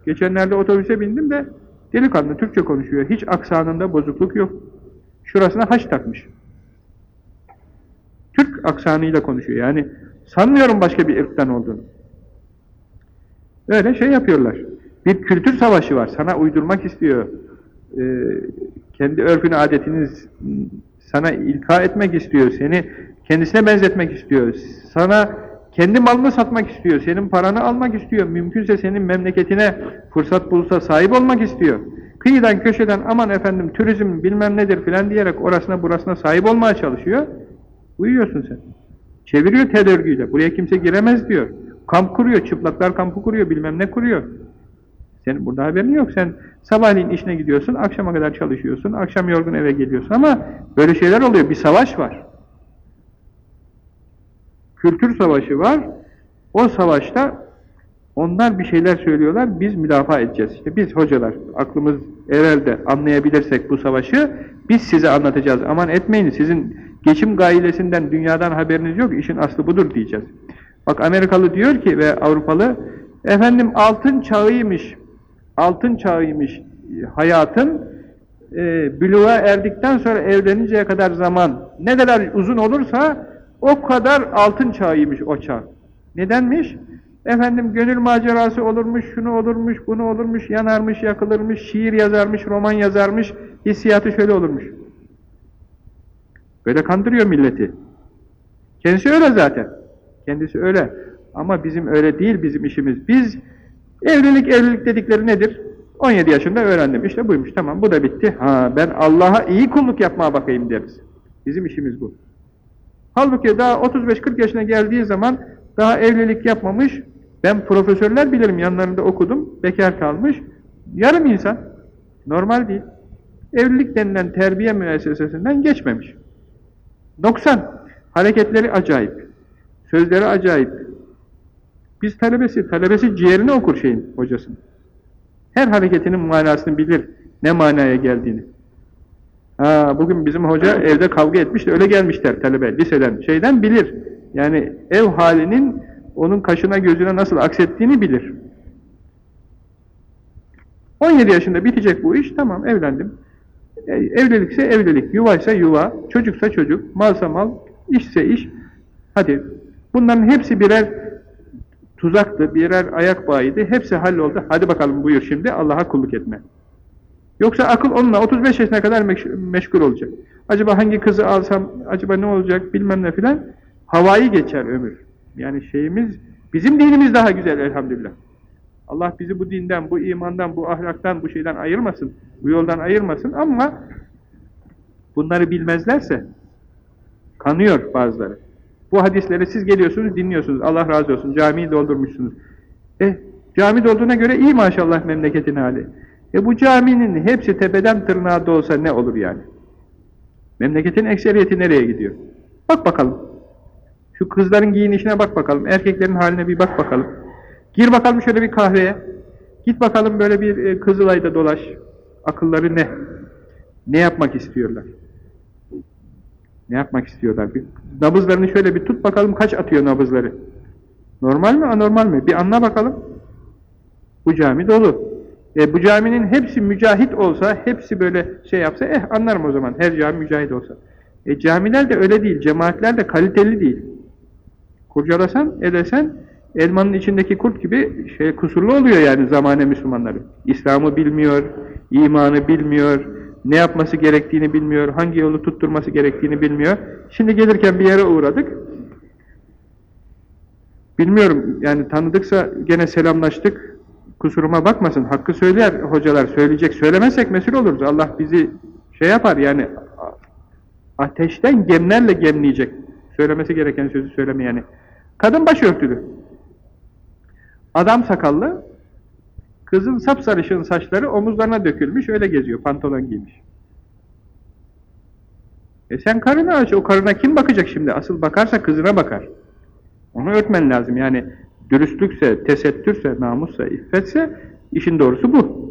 Geçenlerde otobüse bindim de delikanlı Türkçe konuşuyor. Hiç aksanında bozukluk yok. Şurasına haç takmış. Türk aksanıyla konuşuyor. Yani sanmıyorum başka bir ırktan olduğunu. Öyle şey yapıyorlar. Bir kültür savaşı var. Sana uydurmak istiyor. Ee, kendi örfünü, adetini sana ilka etmek istiyor. Seni kendisine benzetmek istiyor. Sana kendi malını satmak istiyor. Senin paranı almak istiyor. Mümkünse senin memleketine fırsat bulsa sahip olmak istiyor. Kıyıdan köşeden aman efendim turizm bilmem nedir filan diyerek orasına burasına sahip olmaya çalışıyor. Uyuyorsun sen. Çeviriyor tel örgüyle. Buraya kimse giremez diyor. Kamp kuruyor. Çıplaklar kampı kuruyor. Bilmem ne kuruyor. Senin burada haberin yok. Sen sabahleyin işine gidiyorsun. Akşama kadar çalışıyorsun. Akşam yorgun eve geliyorsun. Ama böyle şeyler oluyor. Bir savaş var. Kültür savaşı var. O savaşta onlar bir şeyler söylüyorlar. Biz müdafaa edeceğiz. İşte biz hocalar aklımız evvelde anlayabilirsek bu savaşı biz size anlatacağız. Aman etmeyin sizin geçim gailesinden, dünyadan haberiniz yok, işin aslı budur diyeceğiz. Bak Amerikalı diyor ki ve Avrupalı, efendim altın çağıymış, altın çağıymış hayatın, e, büluğa erdikten sonra evleninceye kadar zaman ne kadar uzun olursa o kadar altın çağıymış o çağ. Nedenmiş? Efendim gönül macerası olurmuş, şunu olurmuş, bunu olurmuş, yanarmış, yakılırmış, şiir yazarmış, roman yazarmış, hissiyatı şöyle olurmuş. Böyle kandırıyor milleti. Kendisi öyle zaten. Kendisi öyle. Ama bizim öyle değil bizim işimiz. Biz evlilik evlilik dedikleri nedir? 17 yaşında öğrendim. İşte buymuş. Tamam bu da bitti. Ha ben Allah'a iyi kulluk yapmaya bakayım deriz. Bizim işimiz bu. Halbuki daha 35-40 yaşına geldiği zaman daha evlilik yapmamış. Ben profesörler bilirim yanlarında okudum. Bekar kalmış. Yarım insan. Normal değil. Evlilik denilen terbiye müessesesinden geçmemiş. Noksan. Hareketleri acayip. Sözleri acayip. Biz talebesi, talebesi ciğerini okur şeyin, hocasının. Her hareketinin manasını bilir, ne manaya geldiğini. Ha, bugün bizim hoca evde kavga etmiş de öyle gelmişler talebe, liseden, şeyden bilir. Yani ev halinin onun kaşına gözüne nasıl aksettiğini bilir. 17 yaşında bitecek bu iş, tamam evlendim. E, evlilikse evlilik, yuvaysa yuva, çocuksa çocuk, malsa mal, işse iş. Hadi bunların hepsi birer tuzaktı, birer ayak bağıydı. Hepsi halloldu. Hadi bakalım buyur şimdi Allah'a kulluk etme. Yoksa akıl onunla 35 yaşına kadar meşgul olacak. Acaba hangi kızı alsam, acaba ne olacak bilmem ne filan. Havayı geçer ömür. Yani şeyimiz, bizim dinimiz daha güzel elhamdülillah. Allah bizi bu dinden, bu imandan, bu ahlaktan, bu şeyden ayırmasın, bu yoldan ayırmasın ama bunları bilmezlerse kanıyor bazıları. Bu hadisleri siz geliyorsunuz, dinliyorsunuz. Allah razı olsun, camiyi doldurmuşsunuz. Eh, cami dolduğuna göre iyi maşallah memleketin hali. E bu caminin hepsi tepeden tırnağa da olsa ne olur yani? Memleketin ekseriyeti nereye gidiyor? Bak bakalım. Şu kızların giyinişine bak bakalım. Erkeklerin haline bir bak bakalım. Gir bakalım şöyle bir kahveye. Git bakalım böyle bir e, Kızılay'da dolaş. Akılları ne? Ne yapmak istiyorlar? Ne yapmak istiyorlar? Bir, nabızlarını şöyle bir tut bakalım kaç atıyor nabızları. Normal mi anormal mi? Bir anla bakalım. Bu cami dolu. E, bu caminin hepsi mücahit olsa, hepsi böyle şey yapsa, eh anlarım o zaman. Her cami mücahit olsa. E camiler de öyle değil, cemaatler de kaliteli değil. Kurcalasan, edesen, elmanın içindeki kurt gibi şey kusurlu oluyor yani zamane Müslümanları. İslam'ı bilmiyor, imanı bilmiyor, ne yapması gerektiğini bilmiyor, hangi yolu tutturması gerektiğini bilmiyor. Şimdi gelirken bir yere uğradık. Bilmiyorum yani tanıdıksa gene selamlaştık. Kusuruma bakmasın. Hakkı söyler hocalar söyleyecek. Söylemezsek mesul oluruz. Allah bizi şey yapar yani ateşten gemlerle gemleyecek. Söylemesi gereken sözü söylemeyeni. Kadın başörtülü. Adam sakallı, kızın sapsarışın saçları omuzlarına dökülmüş, öyle geziyor, pantolon giymiş. E sen karını aç, o karına kim bakacak şimdi? Asıl bakarsa kızına bakar. Onu örtmen lazım, yani dürüstlükse, tesettürse, namussa, iffetse, işin doğrusu bu.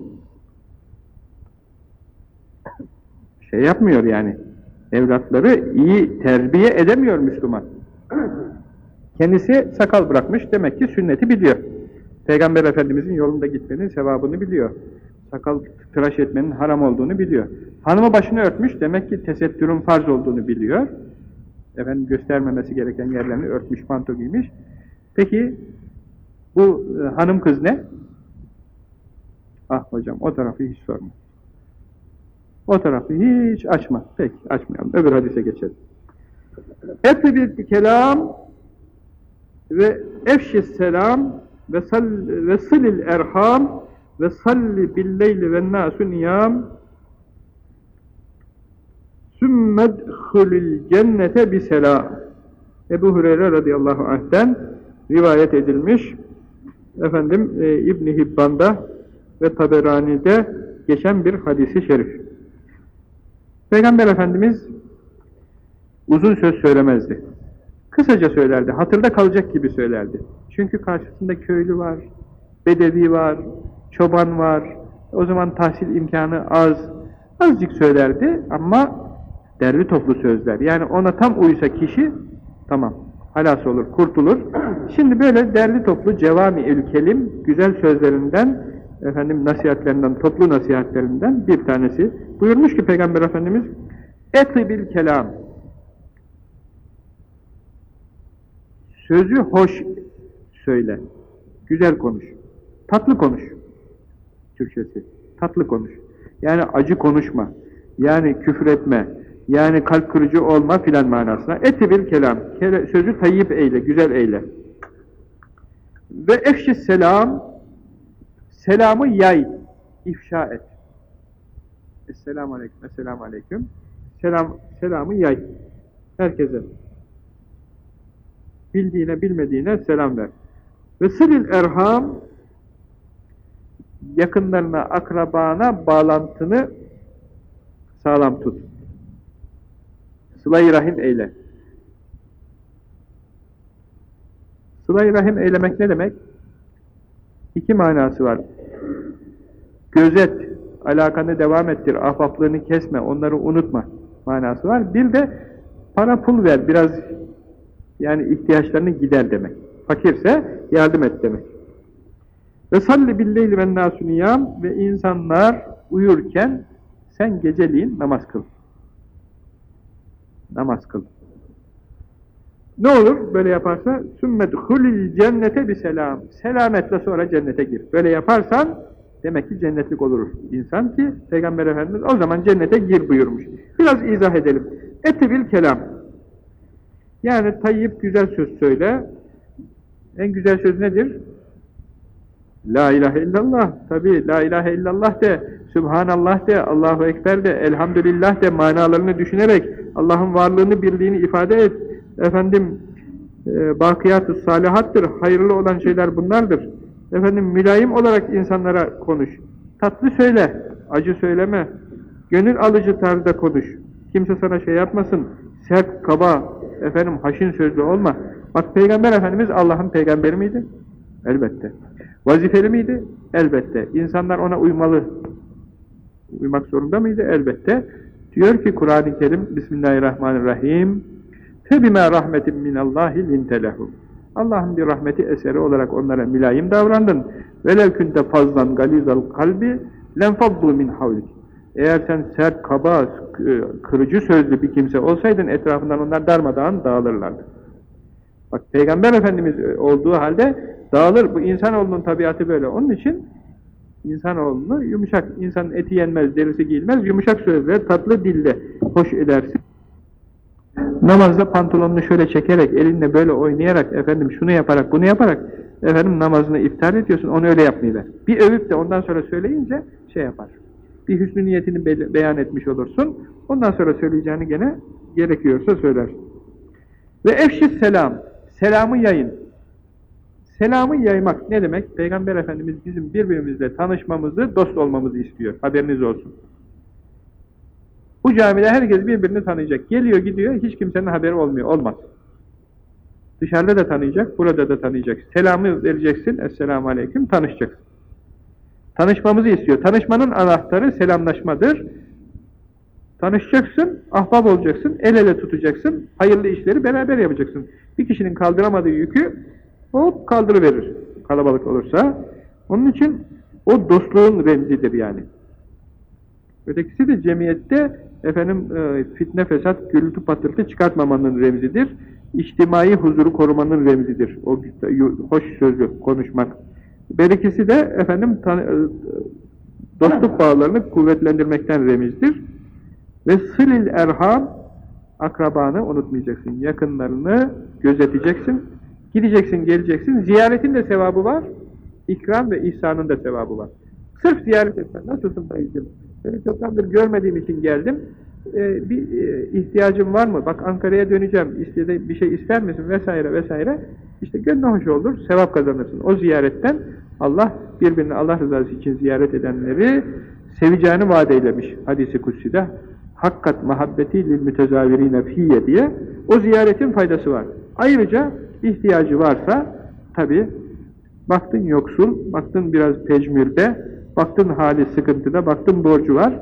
Şey yapmıyor yani, evlatları iyi terbiye edemiyor Müslüman. Kendisi sakal bırakmış, demek ki sünneti biliyor. Peygamber Efendimizin yolunda gitmenin sevabını biliyor. Sakal tıraş etmenin haram olduğunu biliyor. Hanımı başını örtmüş, demek ki tesettürün farz olduğunu biliyor. Efendim göstermemesi gereken yerlerini örtmüş, panto giymiş. Peki, bu e, hanım kız ne? Ah hocam, o tarafı hiç sorma. O tarafı hiç açma. Peki, açmayalım. Öbür hadise geçelim. Hepsi bir kelam ve efşis selam ve sal ve silil erham ve salli billeyli ve nasu niyam sümmedhulil cennete biselam Ebu Hureyre radıyallahu anh'ten rivayet edilmiş efendim e, İbn Hibban'da ve Taberani'de geçen bir hadisi şerif. Peygamber Efendimiz uzun söz söylemezdi. Kısaca söylerdi, hatırda kalacak gibi söylerdi. Çünkü karşısında köylü var, bedevi var, çoban var, o zaman tahsil imkanı az, azıcık söylerdi ama derli toplu sözler. Yani ona tam uysa kişi, tamam, halas olur, kurtulur. Şimdi böyle derli toplu cevami kelim, güzel sözlerinden, efendim nasihatlerinden, toplu nasihatlerinden bir tanesi. Buyurmuş ki Peygamber Efendimiz, bil kelam, Sözü hoş söyle. Güzel konuş. Tatlı konuş. Türkçesi. Tatlı konuş. Yani acı konuşma. Yani küfür etme. Yani kalp kırıcı olma filan manasına. Eti bir kelam. Sözü tayyip eyle, güzel eyle. Ve efşi selam selamı yay, ifşa et. Esselamu aleyküm, esselamu aleyküm. Selam, selamı yay. Herkese bildiğine bilmediğine selam ver. Ve sılil erham yakınlarına, akrabana bağlantını sağlam tut. Sıla-i Rahim eyle. Sıla-i Rahim eylemek ne demek? İki manası var. Gözet, alakanı devam ettir, ahbaplığını kesme, onları unutma manası var. Bir de para pul ver, biraz yani ihtiyaçlarını gider demek. Fakirse yardım et demek. Ve salli billeyli ve nasuniyam ve insanlar uyurken sen geceliğin namaz kıl. Namaz kıl. Ne olur böyle yaparsa? Sümmet hulil cennete bir selam. Selametle sonra cennete gir. Böyle yaparsan demek ki cennetlik olur insan ki Peygamber Efendimiz o zaman cennete gir buyurmuş. Biraz izah edelim. Etibil kelam. Yani tayyip güzel söz söyle. En güzel söz nedir? La ilahe illallah. Tabi la ilahe illallah de, Subhanallah de, Allahu Ekber de, Elhamdülillah de manalarını düşünerek Allah'ın varlığını, birliğini ifade et. Efendim, e, bakiyat-ı salihattır, hayırlı olan şeyler bunlardır. Efendim, mülayim olarak insanlara konuş. Tatlı söyle, acı söyleme. Gönül alıcı tarzda konuş. Kimse sana şey yapmasın, sert, kaba, efendim haşin sözlü olma. Bak Peygamber Efendimiz Allah'ın peygamberi miydi? Elbette. Vazifeli miydi? Elbette. İnsanlar ona uymalı. Uymak zorunda mıydı? Elbette. Diyor ki Kur'an-ı Kerim Bismillahirrahmanirrahim فَبِمَا رَحْمَةٍ مِنَ اللّٰهِ لِنْتَ Allah'ın bir rahmeti eseri olarak onlara mülayim davrandın. وَلَوْ كُنْتَ فَضْلًا غَلِيظَ الْقَلْبِ لَنْفَضُّوا مِنْ حَوْلِكِ Eğer sen sert, kaba, kırıcı sözlü bir kimse olsaydın etrafından onlar darmadağın dağılırlardı. Bak Peygamber Efendimiz olduğu halde dağılır. Bu insanoğlunun tabiatı böyle. Onun için insanoğlunu yumuşak, insanın eti yenmez, derisi giyilmez, yumuşak sözle, tatlı dille hoş edersin. Namazda pantolonunu şöyle çekerek, elinle böyle oynayarak, efendim şunu yaparak, bunu yaparak, efendim namazını iptal ediyorsun, onu öyle yapmayı ver. Bir övüp de ondan sonra söyleyince şey yapar. Bir hüsnü niyetini be beyan etmiş olursun, ondan sonra söyleyeceğini gene gerekiyorsa söylersin. Ve efşis selam, selamı yayın. Selamı yaymak ne demek? Peygamber Efendimiz bizim birbirimizle tanışmamızı, dost olmamızı istiyor. Haberiniz olsun. Bu camide herkes birbirini tanıyacak. Geliyor gidiyor, hiç kimsenin haberi olmuyor. Olmaz. Dışarıda da tanıyacak, burada da tanıyacak. Selamı vereceksin, Esselamu Aleyküm, tanışacaksın. Tanışmamızı istiyor. Tanışmanın anahtarı selamlaşmadır. Tanışacaksın, ahbap olacaksın, el ele tutacaksın, hayırlı işleri beraber yapacaksın. Bir kişinin kaldıramadığı yükü hop kaldırıverir kalabalık olursa. Onun için o dostluğun remzidir yani. Ötekisi de cemiyette efendim e, fitne fesat, gürültü patırtı çıkartmamanın remzidir. İçtimai huzuru korumanın remzidir. O hoş sözlü konuşmak. Berikisi de efendim e, dostluk bağlarını kuvvetlendirmekten remizdir. Ve sılil erham akrabanı unutmayacaksın. Yakınlarını gözeteceksin. Gideceksin, geleceksin. Ziyaretin de sevabı var. İkram ve ihsanın da sevabı var. Sırf ziyaret etsen. Nasılsın dayıcım? Seni çoktandır görmediğim için geldim. Ee, bir e, ihtiyacım var mı? Bak Ankara'ya döneceğim. İstedi bir şey ister misin? Vesaire vesaire. İşte gönlü hoş olur. Sevap kazanırsın. O ziyaretten Allah birbirini Allah rızası için ziyaret edenleri seveceğini vaat eylemiş. Hadisi kutsi'de. Hakkat muhabbeti lil mütezavirine fiyye diye o ziyaretin faydası var. Ayrıca ihtiyacı varsa tabi baktın yoksul, baktın biraz pecmürde, baktın hali sıkıntıda, baktın borcu var.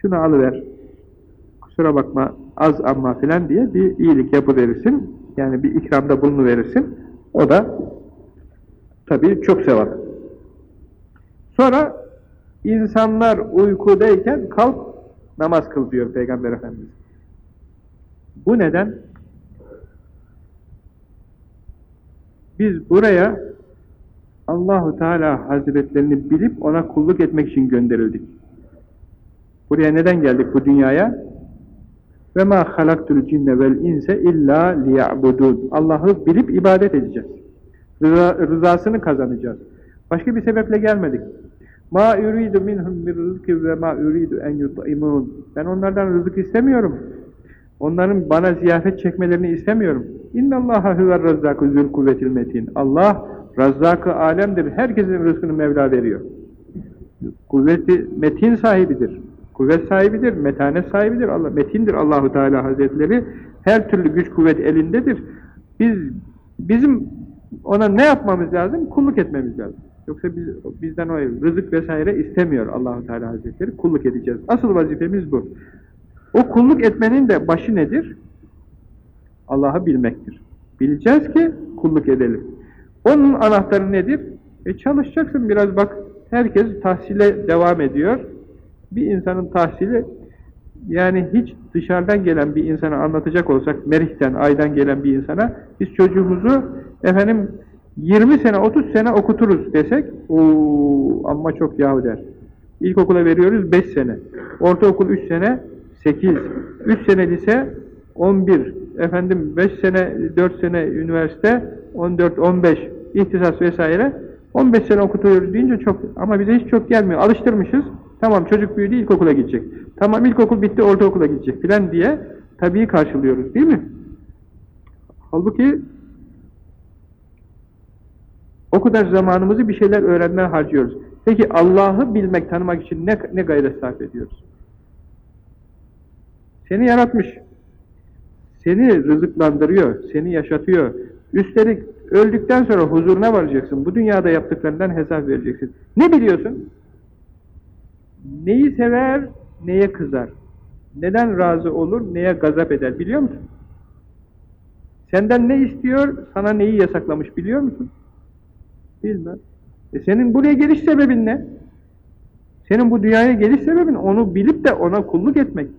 Şunu alıver. Kusura bakma az amma filan diye bir iyilik yapıverirsin. Yani bir ikramda bulunuverirsin. O da tabi çok sevap. Sonra insanlar uykudayken kalk namaz kıl diyor Peygamber Efendimiz. Bu neden? Biz buraya Allahu Teala Hazretlerini bilip ona kulluk etmek için gönderildik. Buraya neden geldik bu dünyaya? Ve ma halaktul cinne vel inse illa liya'budun. Allah'ı bilip ibadet edeceğiz. Rıza, rızasını kazanacağız. Başka bir sebeple gelmedik. Ma uridu minhum bir rızkı ve ma uridu en yut'imun. Ben onlardan rızık istemiyorum. Onların bana ziyafet çekmelerini istemiyorum. İnnallaha huver razzaku zul kuvvetil metin. Allah razzakı alemdir. Herkesin rızkını Mevla veriyor. Kuvveti metin sahibidir. Kuvvet sahibidir, metanet sahibidir, Allah, metindir Allahu Teala Hazretleri. Her türlü güç kuvvet elindedir. Biz bizim ona ne yapmamız lazım? Kulluk etmemiz lazım. Yoksa biz, bizden o rızık vesaire istemiyor Allahu Teala Hazretleri. Kulluk edeceğiz. Asıl vazifemiz bu. O kulluk etmenin de başı nedir? Allah'ı bilmektir. Bileceğiz ki kulluk edelim. Onun anahtarı nedir? E çalışacaksın biraz bak. Herkes tahsile devam ediyor. Bir insanın tahsili yani hiç dışarıdan gelen bir insana anlatacak olsak, Merih'ten, Ay'dan gelen bir insana biz çocuğumuzu efendim 20 sene, 30 sene okuturuz desek ooo amma çok yahu der. İlkokula veriyoruz 5 sene. Ortaokul 3 sene 8. 3 sene lise 11. Efendim 5 sene, 4 sene üniversite 14, 15 ihtisas vesaire 15 sene okutuyoruz deyince çok ama bize hiç çok gelmiyor. Alıştırmışız. Tamam çocuk büyüdü ilkokula gidecek. Tamam ilkokul bitti ortaokula gidecek filan diye tabii karşılıyoruz değil mi? Halbuki o kadar zamanımızı bir şeyler öğrenmeye harcıyoruz. Peki Allah'ı bilmek, tanımak için ne, ne gayret sarf ediyoruz? Seni yaratmış. Seni rızıklandırıyor, seni yaşatıyor. Üstelik öldükten sonra huzuruna varacaksın. Bu dünyada yaptıklarından hesap vereceksin. Ne biliyorsun? Neyi sever, neye kızar? Neden razı olur, neye gazap eder biliyor musun? Senden ne istiyor, sana neyi yasaklamış biliyor musun? Bilmem. E senin buraya geliş sebebin ne? Senin bu dünyaya geliş sebebin onu bilip de ona kulluk etmek.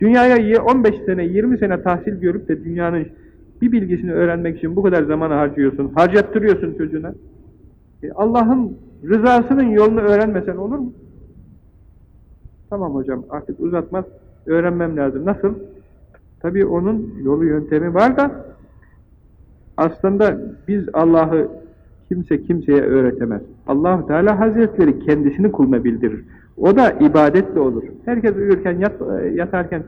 Dünyaya 15 sene, 20 sene tahsil görüp de dünyanın bir bilgisini öğrenmek için bu kadar zaman harcıyorsun, harcattırıyorsun çocuğuna. E Allah'ın rızasının yolunu öğrenmesen olur mu? Tamam hocam artık uzatmaz, öğrenmem lazım. Nasıl? Tabii onun yolu yöntemi var da aslında biz Allah'ı kimse kimseye öğretemez. allah Teala Hazretleri kendisini kuluna bildirir. O da ibadetle olur. Herkes uyurken, yat, yatarken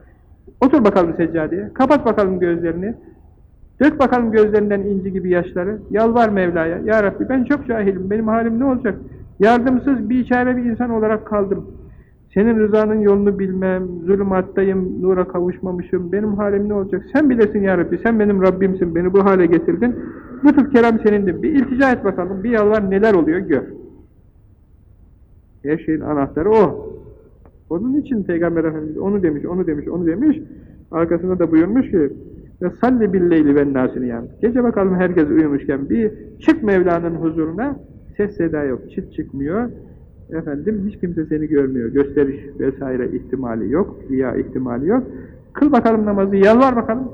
otur bakalım seccadeye, kapat bakalım gözlerini, dök bakalım gözlerinden inci gibi yaşları, yalvar Mevla'ya, Ya Rabbi ben çok cahilim, benim halim ne olacak? Yardımsız bir içare bir insan olarak kaldım. Senin rızanın yolunu bilmem, zulümattayım, nura kavuşmamışım, benim halim ne olacak? Sen bilesin ya Rabbi, sen benim Rabbimsin, beni bu hale getirdin. Lütuf kerem senindir. Bir iltica et bakalım, bir yalvar neler oluyor gör. Her şeyin anahtarı o. Onun için Peygamber Efendimiz onu demiş, onu demiş, onu demiş. Arkasında da buyurmuş ki salli billeyli ve nasini yani. Gece bakalım herkes uyumuşken bir çık Mevla'nın huzuruna ses seda yok, çıt çıkmıyor. Efendim hiç kimse seni görmüyor. Gösteriş vesaire ihtimali yok, riya ihtimali yok. Kıl bakalım namazı, yalvar bakalım.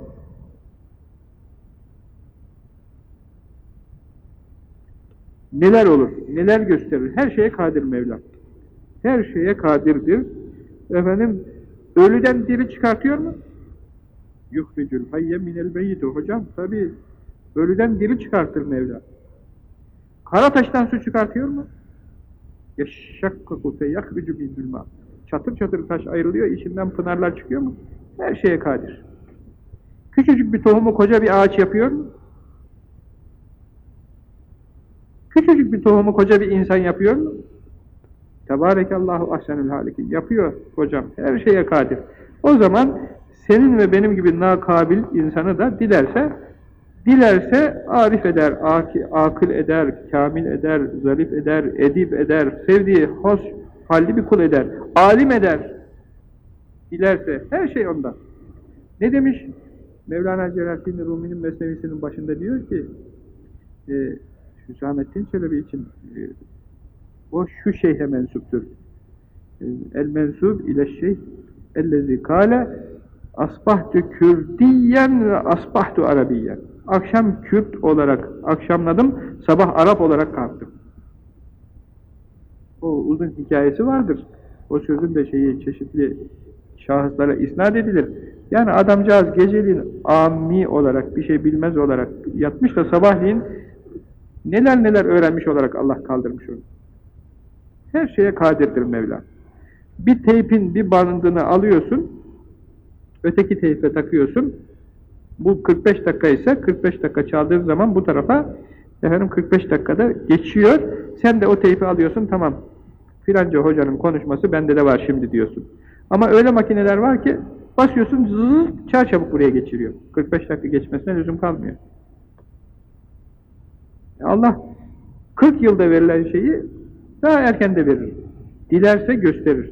Neler olur, neler gösterir? Her şeye kadir Mevla. Her şeye kadirdir. Efendim, ölüden diri çıkartıyor mu? Yuhricül hayye minel meyyiti. Hocam, tabi ölüden diri çıkartır Mevla. Kara taştan su çıkartıyor mu? Yeşşakkaku feyakhricu bindülma. Çatır çatır taş ayrılıyor, içinden pınarlar çıkıyor mu? Her şeye kadir. Küçücük bir tohumu koca bir ağaç yapıyor mu? Küçücük bir tohumu koca bir insan yapıyor mu? Tebarekallahu ahsenül halikin. Yapıyor hocam. Her şeye kadir. O zaman senin ve benim gibi nakabil insanı da dilerse dilerse arif eder, akıl eder, kamil eder, zarif eder, edip eder, sevdiği hoş halli bir kul eder, alim eder. Dilerse her şey ondan. Ne demiş? Mevlana Celaleddin Rumi'nin mesnevisinin başında diyor ki e, Hüsamettin Çelebi için e, o şu şeyhe mensuptur. E, el mensub ile şeyh ellezi kâle asbahtu kürdiyen ve asbahtu arabiyen. Akşam Kürt olarak akşamladım, sabah Arap olarak kalktım. O uzun hikayesi vardır. O sözün de şeyi çeşitli şahıslara isnat edilir. Yani adamcağız geceliğin ammi olarak, bir şey bilmez olarak yatmış da sabahleyin neler neler öğrenmiş olarak Allah kaldırmış onu. Her şeye kadirdir Mevla. Bir teypin bir bandını alıyorsun, öteki teype takıyorsun, bu 45 dakika ise 45 dakika çaldığın zaman bu tarafa efendim 45 dakikada geçiyor. Sen de o teypi alıyorsun tamam. Filanca hocanın konuşması bende de var şimdi diyorsun. Ama öyle makineler var ki basıyorsun zzzz çar çabuk buraya geçiriyor. 45 dakika geçmesine lüzum kalmıyor. Allah 40 yılda verilen şeyi daha erken de verir. Dilerse gösterir.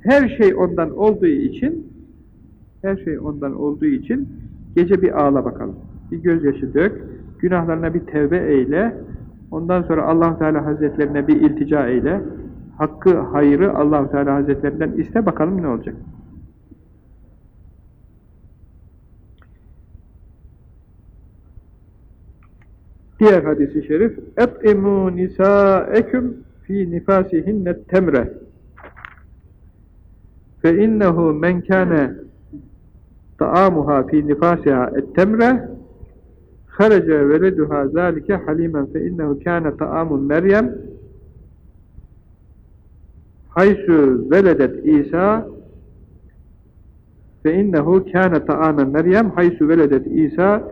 Her şey ondan olduğu için her şey ondan olduğu için gece bir ağla bakalım. Bir gözyaşı dök, günahlarına bir tevbe eyle, ondan sonra allah Teala Hazretlerine bir iltica eyle, hakkı, hayrı allah Teala Hazretlerinden iste bakalım ne olacak. Diğer hadisi şerif اَطْعِمُوا نِسَاءَكُمْ ف۪ي نِفَاسِهِنَّ التَّمْرَ فَاِنَّهُ مَنْ ta'amuha fi nifasiha ettemre kharaca veleduha zalike halimen fe innehu kâne ta'amun Meryem haysu veledet İsa fe innehu kâne ta'amen Meryem haysu veledet İsa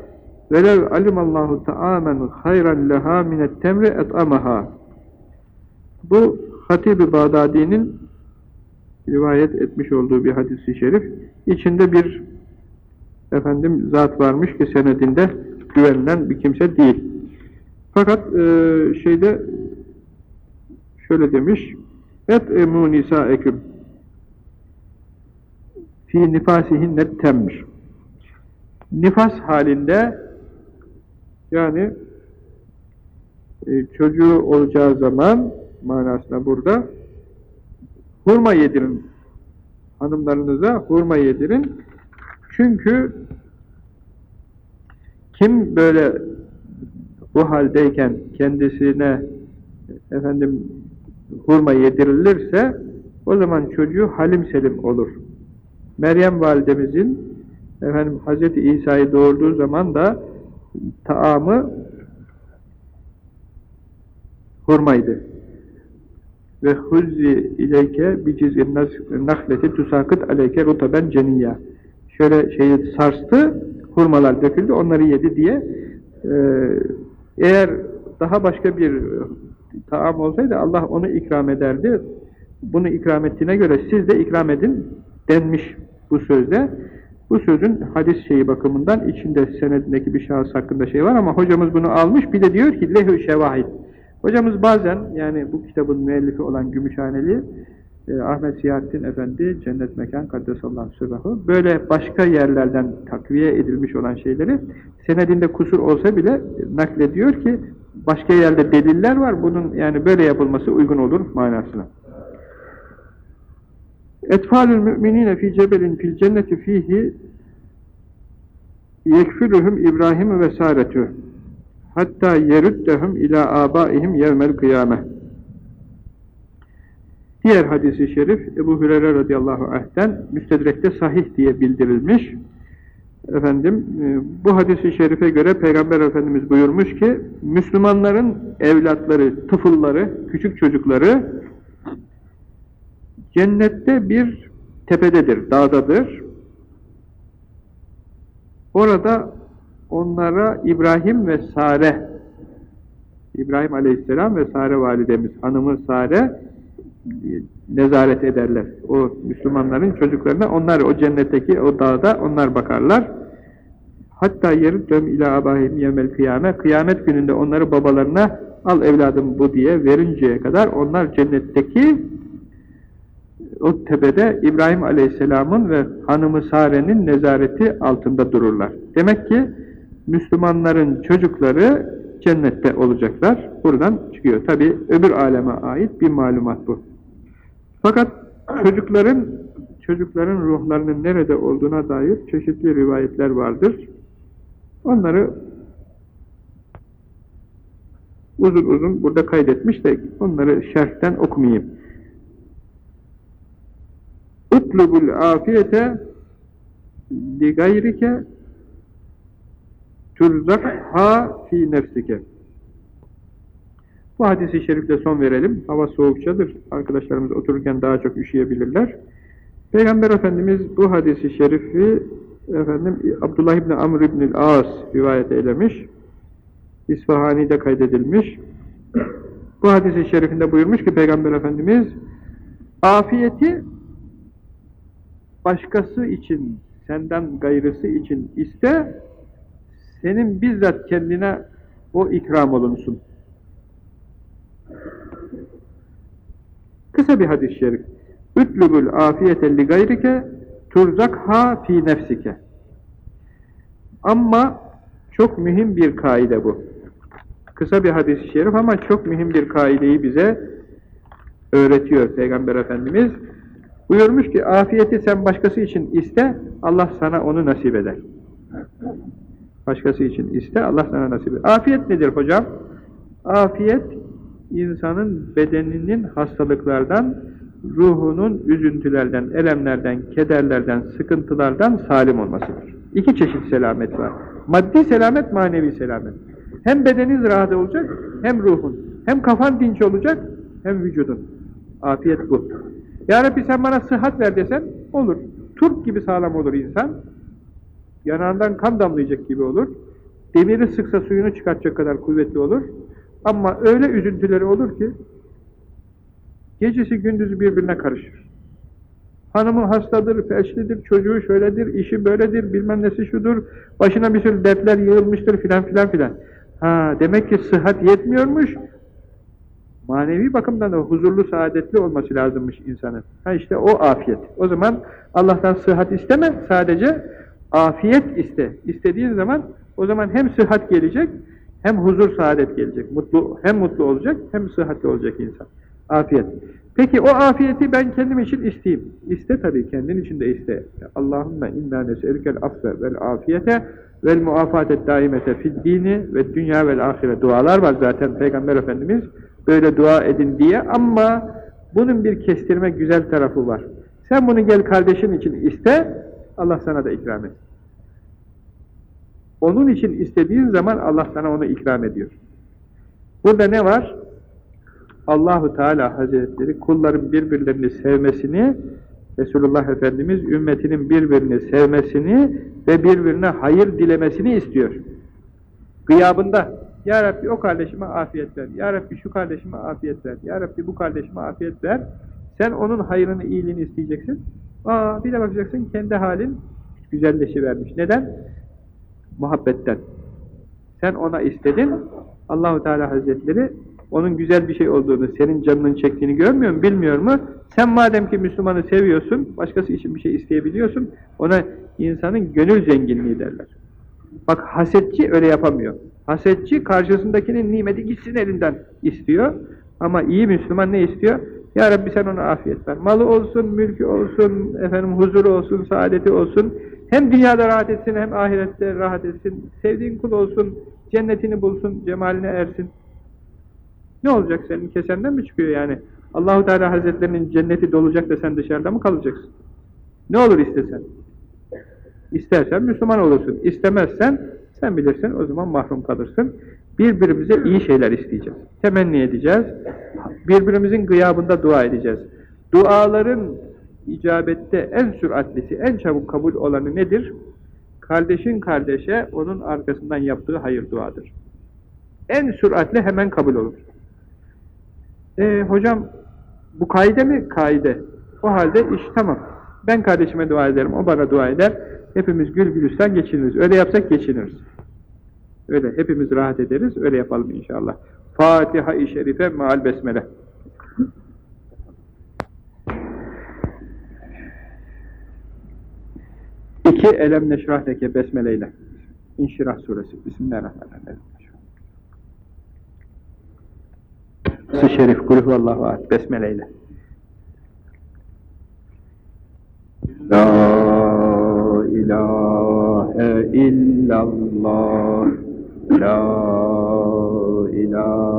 velev alimallahu ta'amen hayran leha minet temri et'amaha bu Hatib-i Bağdadi'nin rivayet etmiş olduğu bir hadisi şerif. İçinde bir efendim zat varmış ki senedinde güvenilen bir kimse değil. Fakat e, şeyde şöyle demiş et emu nisa eküm fi nifasihinne temmiş nifas halinde yani e, çocuğu olacağı zaman manasına burada hurma yedirin hanımlarınıza hurma yedirin çünkü kim böyle bu haldeyken kendisine efendim hurma yedirilirse o zaman çocuğu halim selim olur. Meryem validemizin efendim Hazreti İsa'yı doğurduğu zaman da taamı hurmaydı. Ve huzzi ileyke bi ciz'in nahleti tusakıt aleyke rutaben ceniyya. Şöyle şeyi sarstı, hurmalar döküldü, onları yedi diye. Ee, eğer daha başka bir taam olsaydı Allah onu ikram ederdi. Bunu ikram ettiğine göre siz de ikram edin denmiş bu sözde. Bu sözün hadis şeyi bakımından içinde senedindeki bir şahıs hakkında şey var ama hocamız bunu almış. Bir de diyor ki lehü şevahid. Hocamız bazen yani bu kitabın müellifi olan Gümüşhaneli e, Ahmet Siyahattin Efendi Cennet Mekan Kaddesallahu Sırrahı böyle başka yerlerden takviye edilmiş olan şeyleri senedinde kusur olsa bile naklediyor ki başka yerde deliller var. Bunun yani böyle yapılması uygun olur manasına. Etfalül müminine fi cebelin fil cenneti fihi yekfülühüm İbrahim ve Saretü hatta yerüddehüm ila abaihim yevmel kıyame Diğer hadisi şerif Ebu Hürer'e radıyallahu anh'ten müstedrekte sahih diye bildirilmiş. Efendim e, bu hadisi şerife göre Peygamber Efendimiz buyurmuş ki Müslümanların evlatları, tıfılları, küçük çocukları Cennette bir tepededir, dağdadır. Orada onlara İbrahim ve Sare, İbrahim Aleyhisselam ve Sare validemiz, hanımı Sare nezaret ederler. O Müslümanların çocuklarına, onlar o cennetteki o dağda onlar bakarlar. Hatta yerüddüm ila abahim yemel kıyame, kıyamet gününde onları babalarına al evladım bu diye verinceye kadar onlar cennetteki o tepede İbrahim Aleyhisselam'ın ve hanımı Sare'nin nezareti altında dururlar. Demek ki Müslümanların çocukları cennette olacaklar. Buradan çıkıyor. Tabi öbür aleme ait bir malumat bu. Fakat çocukların çocukların ruhlarının nerede olduğuna dair çeşitli rivayetler vardır. Onları uzun uzun burada kaydetmiş de onları şerhten okumayayım. utlubul afiyete li gayrike turzakha fi nefsike bu hadisi şerifle son verelim. Hava soğukçadır. Arkadaşlarımız otururken daha çok üşüyebilirler. Peygamber Efendimiz bu hadisi şerifi efendim Abdullah İbni Amr İbni As rivayet eylemiş. İsfahani'de kaydedilmiş. Bu hadisi şerifinde buyurmuş ki Peygamber Efendimiz afiyeti başkası için, senden gayrısı için iste, senin bizzat kendine o ikram olunsun. Kısa bir hadis-i şerif. Ütlubul afiyete li gayrike turzakha fi nefsike. Ama çok mühim bir kaide bu. Kısa bir hadis-i şerif ama çok mühim bir kaideyi bize öğretiyor Peygamber Efendimiz. Buyurmuş ki afiyeti sen başkası için iste, Allah sana onu nasip eder. Başkası için iste, Allah sana nasip eder. Afiyet nedir hocam? Afiyet, insanın bedeninin hastalıklardan, ruhunun üzüntülerden, elemlerden, kederlerden, sıkıntılardan salim olmasıdır. İki çeşit selamet var. Maddi selamet, manevi selamet. Hem bedenin rahat olacak, hem ruhun. Hem kafan dinç olacak, hem vücudun. Afiyet bu. Ya Rabbi sen bana sıhhat ver desen, olur. Turp gibi sağlam olur insan. Yanağından kan damlayacak gibi olur. Demiri sıksa suyunu çıkartacak kadar kuvvetli olur. Ama öyle üzüntüleri olur ki, gecesi gündüzü birbirine karışır. Hanımı hastadır, felçlidir, çocuğu şöyledir, işi böyledir, bilmem nesi şudur, başına bir sürü dertler yığılmıştır filan filan filan. Ha, demek ki sıhhat yetmiyormuş, manevi bakımdan da huzurlu, saadetli olması lazımmış insanın. Ha işte o afiyet. O zaman Allah'tan sıhhat isteme, sadece afiyet iste. İstediğin zaman o zaman hem sıhhat gelecek, hem huzur, saadet gelecek. Mutlu, hem mutlu olacak, hem sıhhatli olacak insan. Afiyet. Peki o afiyeti ben kendim için isteyeyim. İste tabii, kendin için de iste. Allahümme inna nes'elikel affe vel afiyete vel muafatet daimete fid dini ve dünya vel ahire dualar var zaten Peygamber Efendimiz böyle dua edin diye ama bunun bir kestirme güzel tarafı var. Sen bunu gel kardeşin için iste, Allah sana da ikram et. Onun için istediğin zaman Allah sana onu ikram ediyor. Burada ne var? Allahu Teala Hazretleri kulların birbirlerini sevmesini, Resulullah Efendimiz ümmetinin birbirini sevmesini ve birbirine hayır dilemesini istiyor. Gıyabında Ya Rabbi o kardeşime afiyet ver, Ya Rabbi şu kardeşime afiyet ver, Ya Rabbi bu kardeşime afiyet ver. Sen onun hayrını, iyiliğini isteyeceksin. Aa, bir de bakacaksın kendi halin güzelleşivermiş. Neden? Muhabbetten. Sen ona istedin, Allahu Teala Hazretleri onun güzel bir şey olduğunu, senin canının çektiğini görmüyor mu, bilmiyor mu? Sen madem ki Müslümanı seviyorsun, başkası için bir şey isteyebiliyorsun, ona insanın gönül zenginliği derler. Bak hasetçi öyle yapamıyor. Hasetçi karşısındakinin nimeti gitsin elinden istiyor. Ama iyi Müslüman ne istiyor? Ya Rabbi sen ona afiyet ver. Malı olsun, mülkü olsun, efendim huzuru olsun, saadeti olsun. Hem dünyada rahat etsin, hem ahirette rahat etsin. Sevdiğin kul olsun, cennetini bulsun, cemaline ersin. Ne olacak senin kesenden mi çıkıyor yani? Allahu Teala Hazretlerinin cenneti dolacak da sen dışarıda mı kalacaksın? Ne olur istesen? İstersen Müslüman olursun. İstemezsen sen bilirsin o zaman mahrum kalırsın. Birbirimize iyi şeyler isteyeceğiz. Temenni edeceğiz. Birbirimizin gıyabında dua edeceğiz. Duaların icabette en süratlisi, en çabuk kabul olanı nedir? Kardeşin kardeşe onun arkasından yaptığı hayır duadır. En süratle hemen kabul olur. E, hocam bu kaide mi? Kaide. O halde iş tamam. Ben kardeşime dua ederim, o bana dua eder. Hepimiz gül gülistan geçiniriz. Öyle yapsak geçiniriz. Öyle hepimiz rahat ederiz. Öyle yapalım inşallah. Fatiha-i Şerife maal besmele. İki Elem Neşrah Leke besmele ile. İnşirah suresi. Bismillahirrahmanirrahim. Sı şerif kulhuvallahu ahad besmele ile. La ilahe illallah لا إله